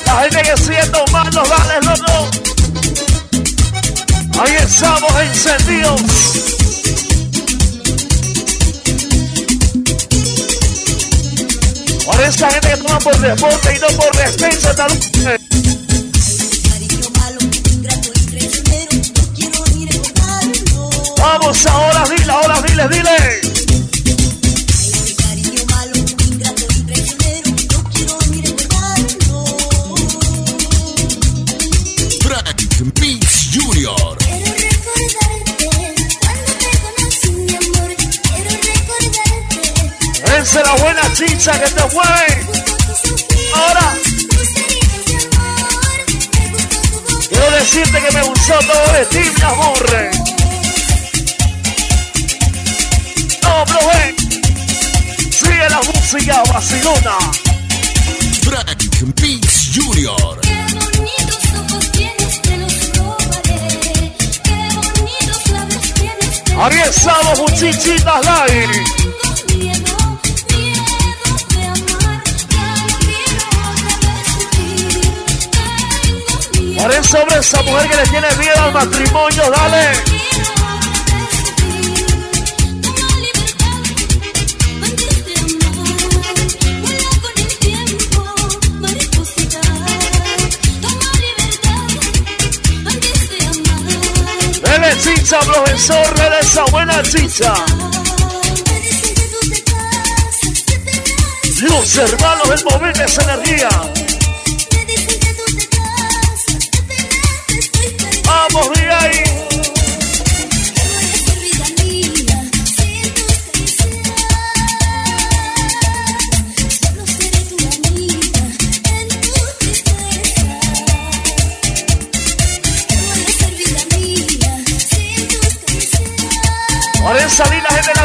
La gente que siendo malos, dale, loco. Ahí estamos encendidos. Por esta gente que toma por deporte y no por defensa esta dulce. Vamos ahora, dile, ahora, dile, dile. Es la buena chicha que te mueve. Ahora. Quiero decirte que me gustó todo de ti, mi amor. No, bro, ven. Sigue la música vacilona. Frank Mix Junior. Ahí estamos, muchichitas live. Sobre esa mujer que le tiene miedo al matrimonio, dale. Dele chicha, profesor, dele esa buena chicha. Los hermanos del momento es energía.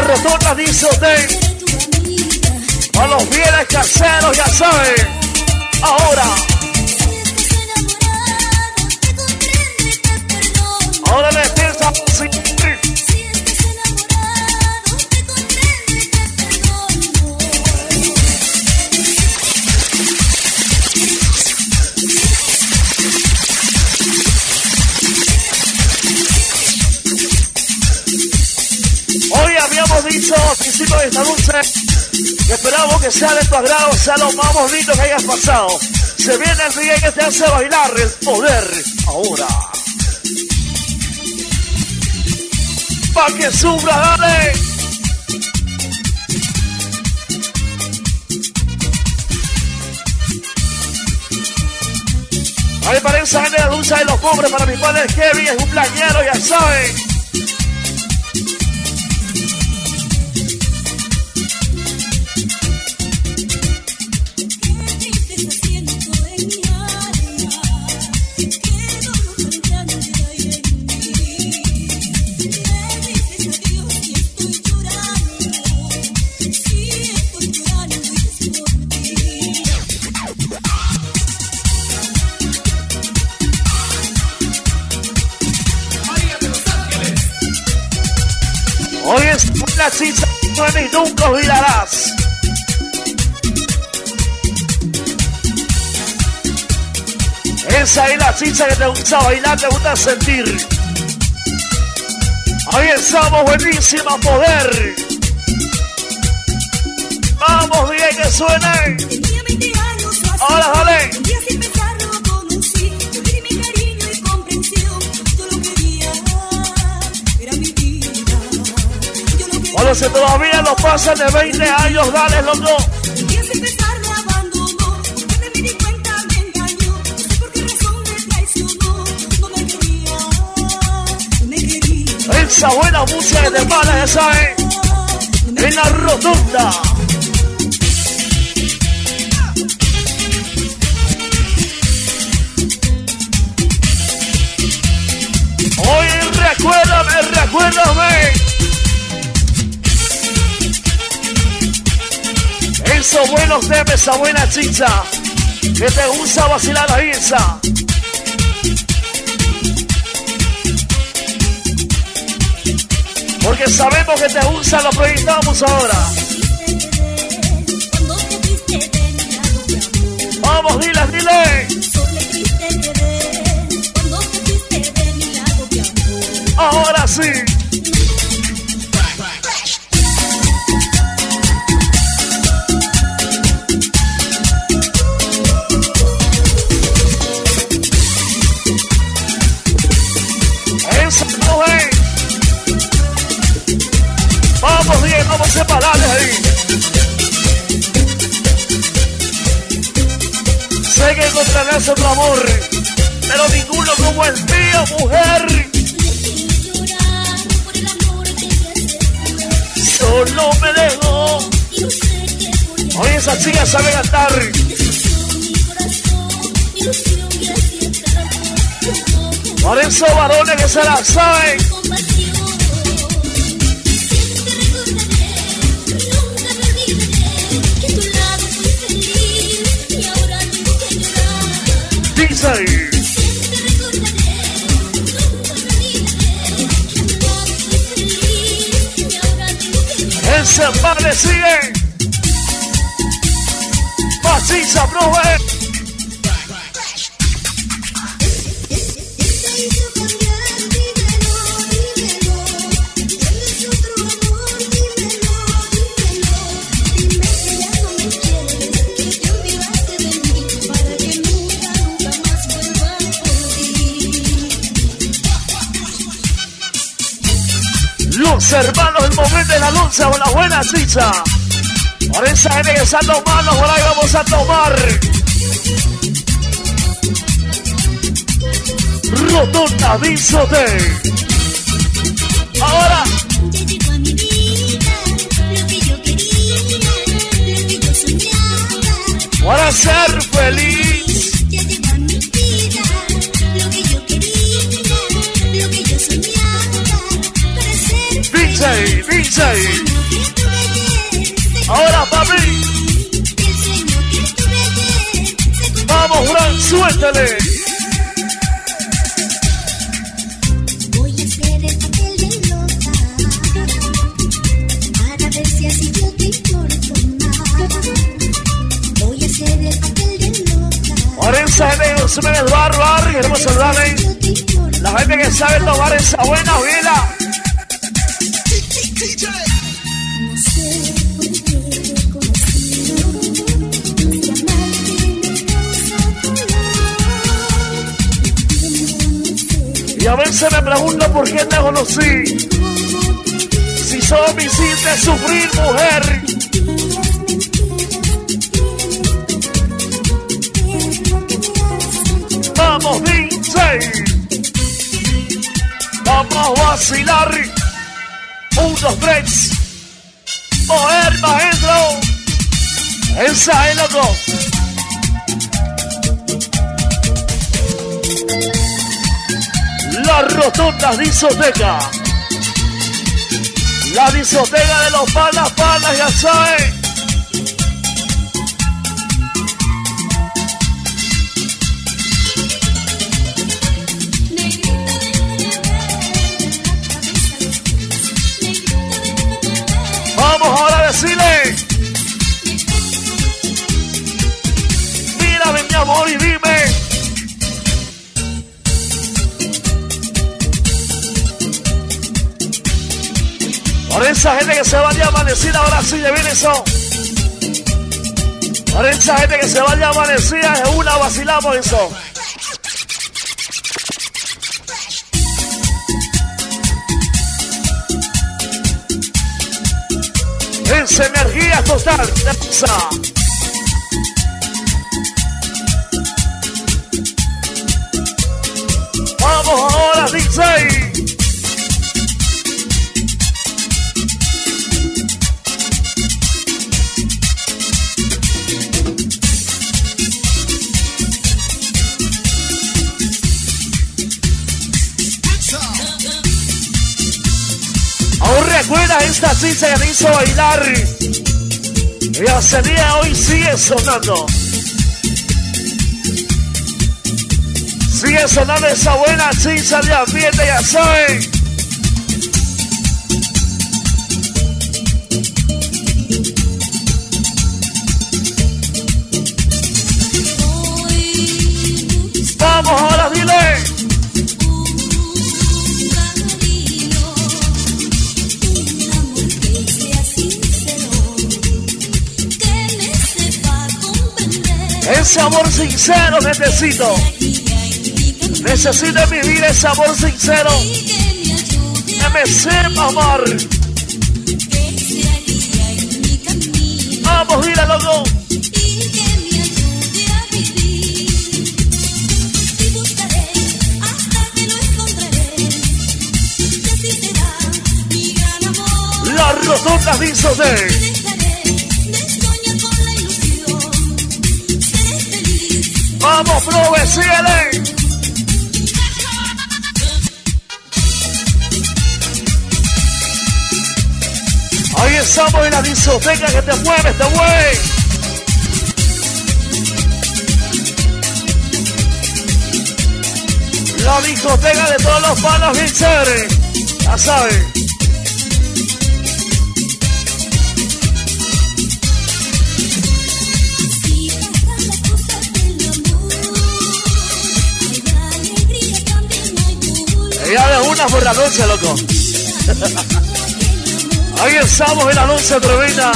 Rotonda dice usted. A los bienes caseros, ya saben. Ahora esta esperamos que sea de tu agrado, sea lo más bonito que hayas pasado. Se viene el día que te hace bailar el poder ahora. Pa' que sufra, dale. Ahí para esa gente de dulce de los pobres, para mi padre Kevin, es un plañero, ya saben. Hoy es una chicha que ni nunca olvidarás. Esa es la chicha que te gusta bailar, te gusta sentir. Ahí estamos, buenísima poder. Vamos bien que suene. Ahora, dale. Por qué razón me traicionó. No me quería, no me quería. Esa buena música que te para, ya sabes. En la rotunda. Oye, recuérdame, recuérdame. Esos buenos temas, esa buena chicha. Que te gusta vacilar ahí esa. Porque sabemos que te gusta, lo proyectamos ahora. Vamos, dile, dile. Ahora sí. Encontrarás otro amor, pero ninguno como el mío, mujer. Solo me dejó. Hoy esa chica sabe cantar. Por eso varones que se la saben. Padre sigue. Maciza. Los hermanos del momento de la lucha con la buena chicha. Por esa gente que está tomando, por ahí vamos a tomar. Rotonda Bisote. Ahora. Para ser feliz. A hacer el papel de loca. Por esa gente que consume el bar, bar, queremos saludarle. La gente que sabe tomar esa buena vela. A veces me pregunto por qué te conocí. Si solo me hiciste sufrir, mujer. Vamos, DJ. Vamos a vacilar. Un, dos, tres. Mujer, maestro. Esa es loco. Rotonda discoteca. La discoteca de los panas, panas, ya saben. Vamos ahora a decirle. Mírame, mi amor, y dime. Por esa gente que se va a amanecida, ahora sí le viene eso. Esa gente que se vaya amanecida, es una vacilamos eso. Es energía total. Que me hizo bailar. Y hace día hoy sigue sonando. Sigue sonando esa buena chicha de ambiente, ya saben. Sincero necesito. Necesito vivir ese amor sincero. Que me sepa amar. Vamos, mira, loco. La rotonda dice Vamos, prove, síguele. Ahí estamos en la discoteca que te mueve este güey. La discoteca de todos los palos bien. Ya saben. Una por la noche, loco. Ahí estamos en la noche tremenda.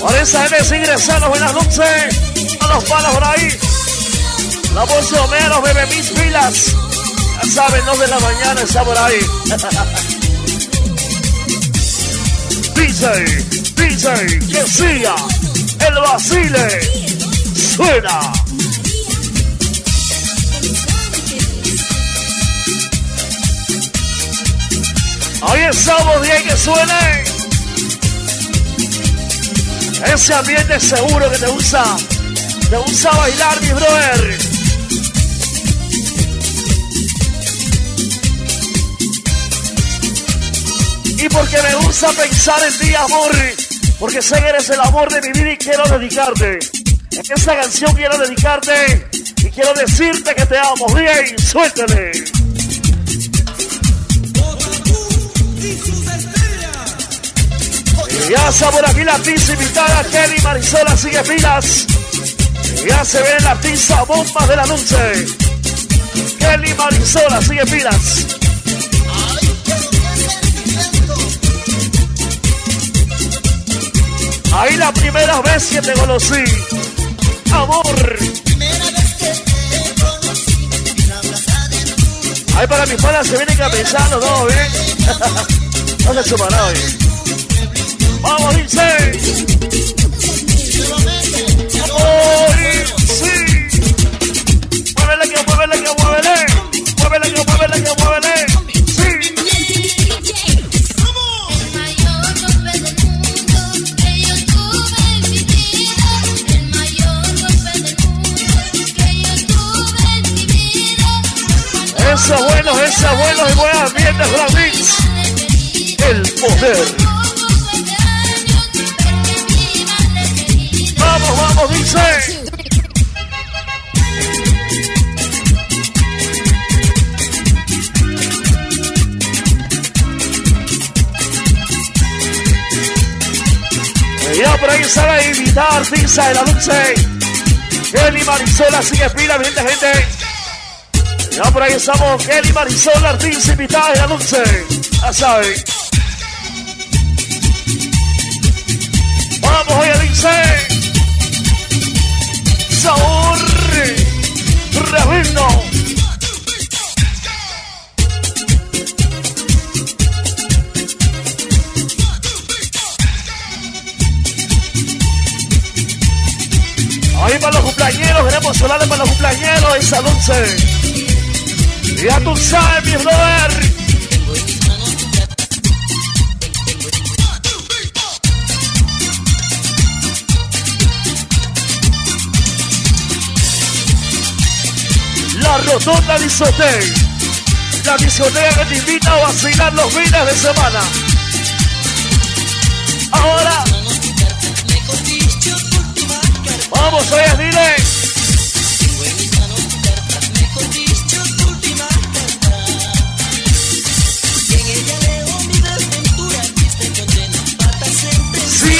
Por esa gente ingresando, buenas noches. A los palos por ahí. La voz de Homero, bebe mis pilas. Ya saben, no de la mañana está por ahí. DJ, DJ, que siga el vacile. Suena. Ahí estamos, bien que suene. Ese ambiente seguro que te gusta. Te gusta bailar, mi brother. Y porque me gusta pensar en ti, amor. Porque sé que eres el amor de mi vida y quiero dedicarte. En esta canción quiero dedicarte y quiero decirte que te amo. Bien, suéltale. Ya está por aquí la artista invitada Kelly Marisola sigue pilas. Y ya se ve la artista bomba de la noche. Kelly Marisola sigue pilas. Ahí la primera vez que te conocí. Amor. Ahí para mis panas se vienen campechando, ¿no? ¿Bien? no se hoy. Vamos, dice. Eso es bueno, eso es bueno y buen ambiente con la. El poder. Vamos, vamos, dice. Ya por ahí sale a invitar de la noche. Kelly Marisola sigue pila, mi gente, gente. Ya por ahí estamos, Kelly Marisol, artista invitada la noche. Ya saben. Vamos, oye, dice. Sabor. Revino. Ahí para los cumpleañeros, queremos solarle para los cumpleañeros esa dulce. Ya tú sabes, mi brother. La rotonda discoteca. La discoteca que te invita a vacilar los fines de semana. Ahora. Vamos, oye, dile.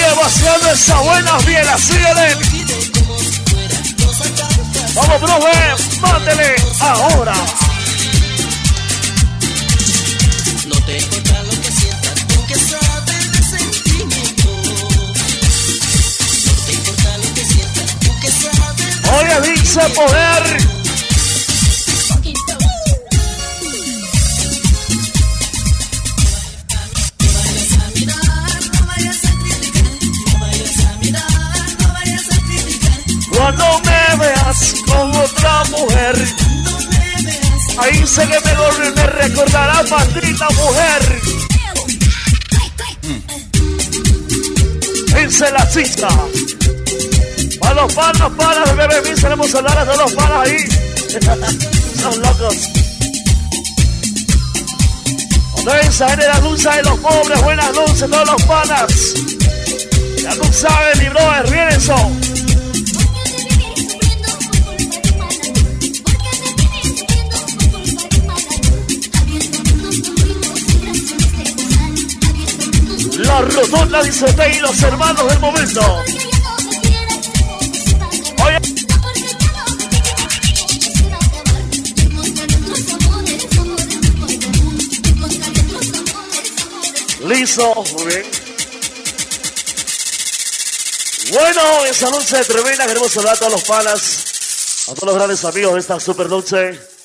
Sigue vaciando esa buena biela, síguele. Vamos, profe, mándele ahora. No te importa lo que sientas, porque sabes de sentimiento. No te importa lo que sientas, porque sabes de Oye, dice poder. Mujer, ahí sé que me, me recordará maldita mujer. Dice la chica. A los panas, panas de mis tenemos hablar de los panas ahí. Son locos. Esa es la dulce de los pobres, buenas dulces, todos los panas. Ya tú sabes, mi brother, bien eso. La rotonda discoteca y los hermanos del momento. Oye. Listo, muy bien. Bueno, esa noche tremenda queremos saludar a todos los panas, a todos los grandes amigos de esta super noche.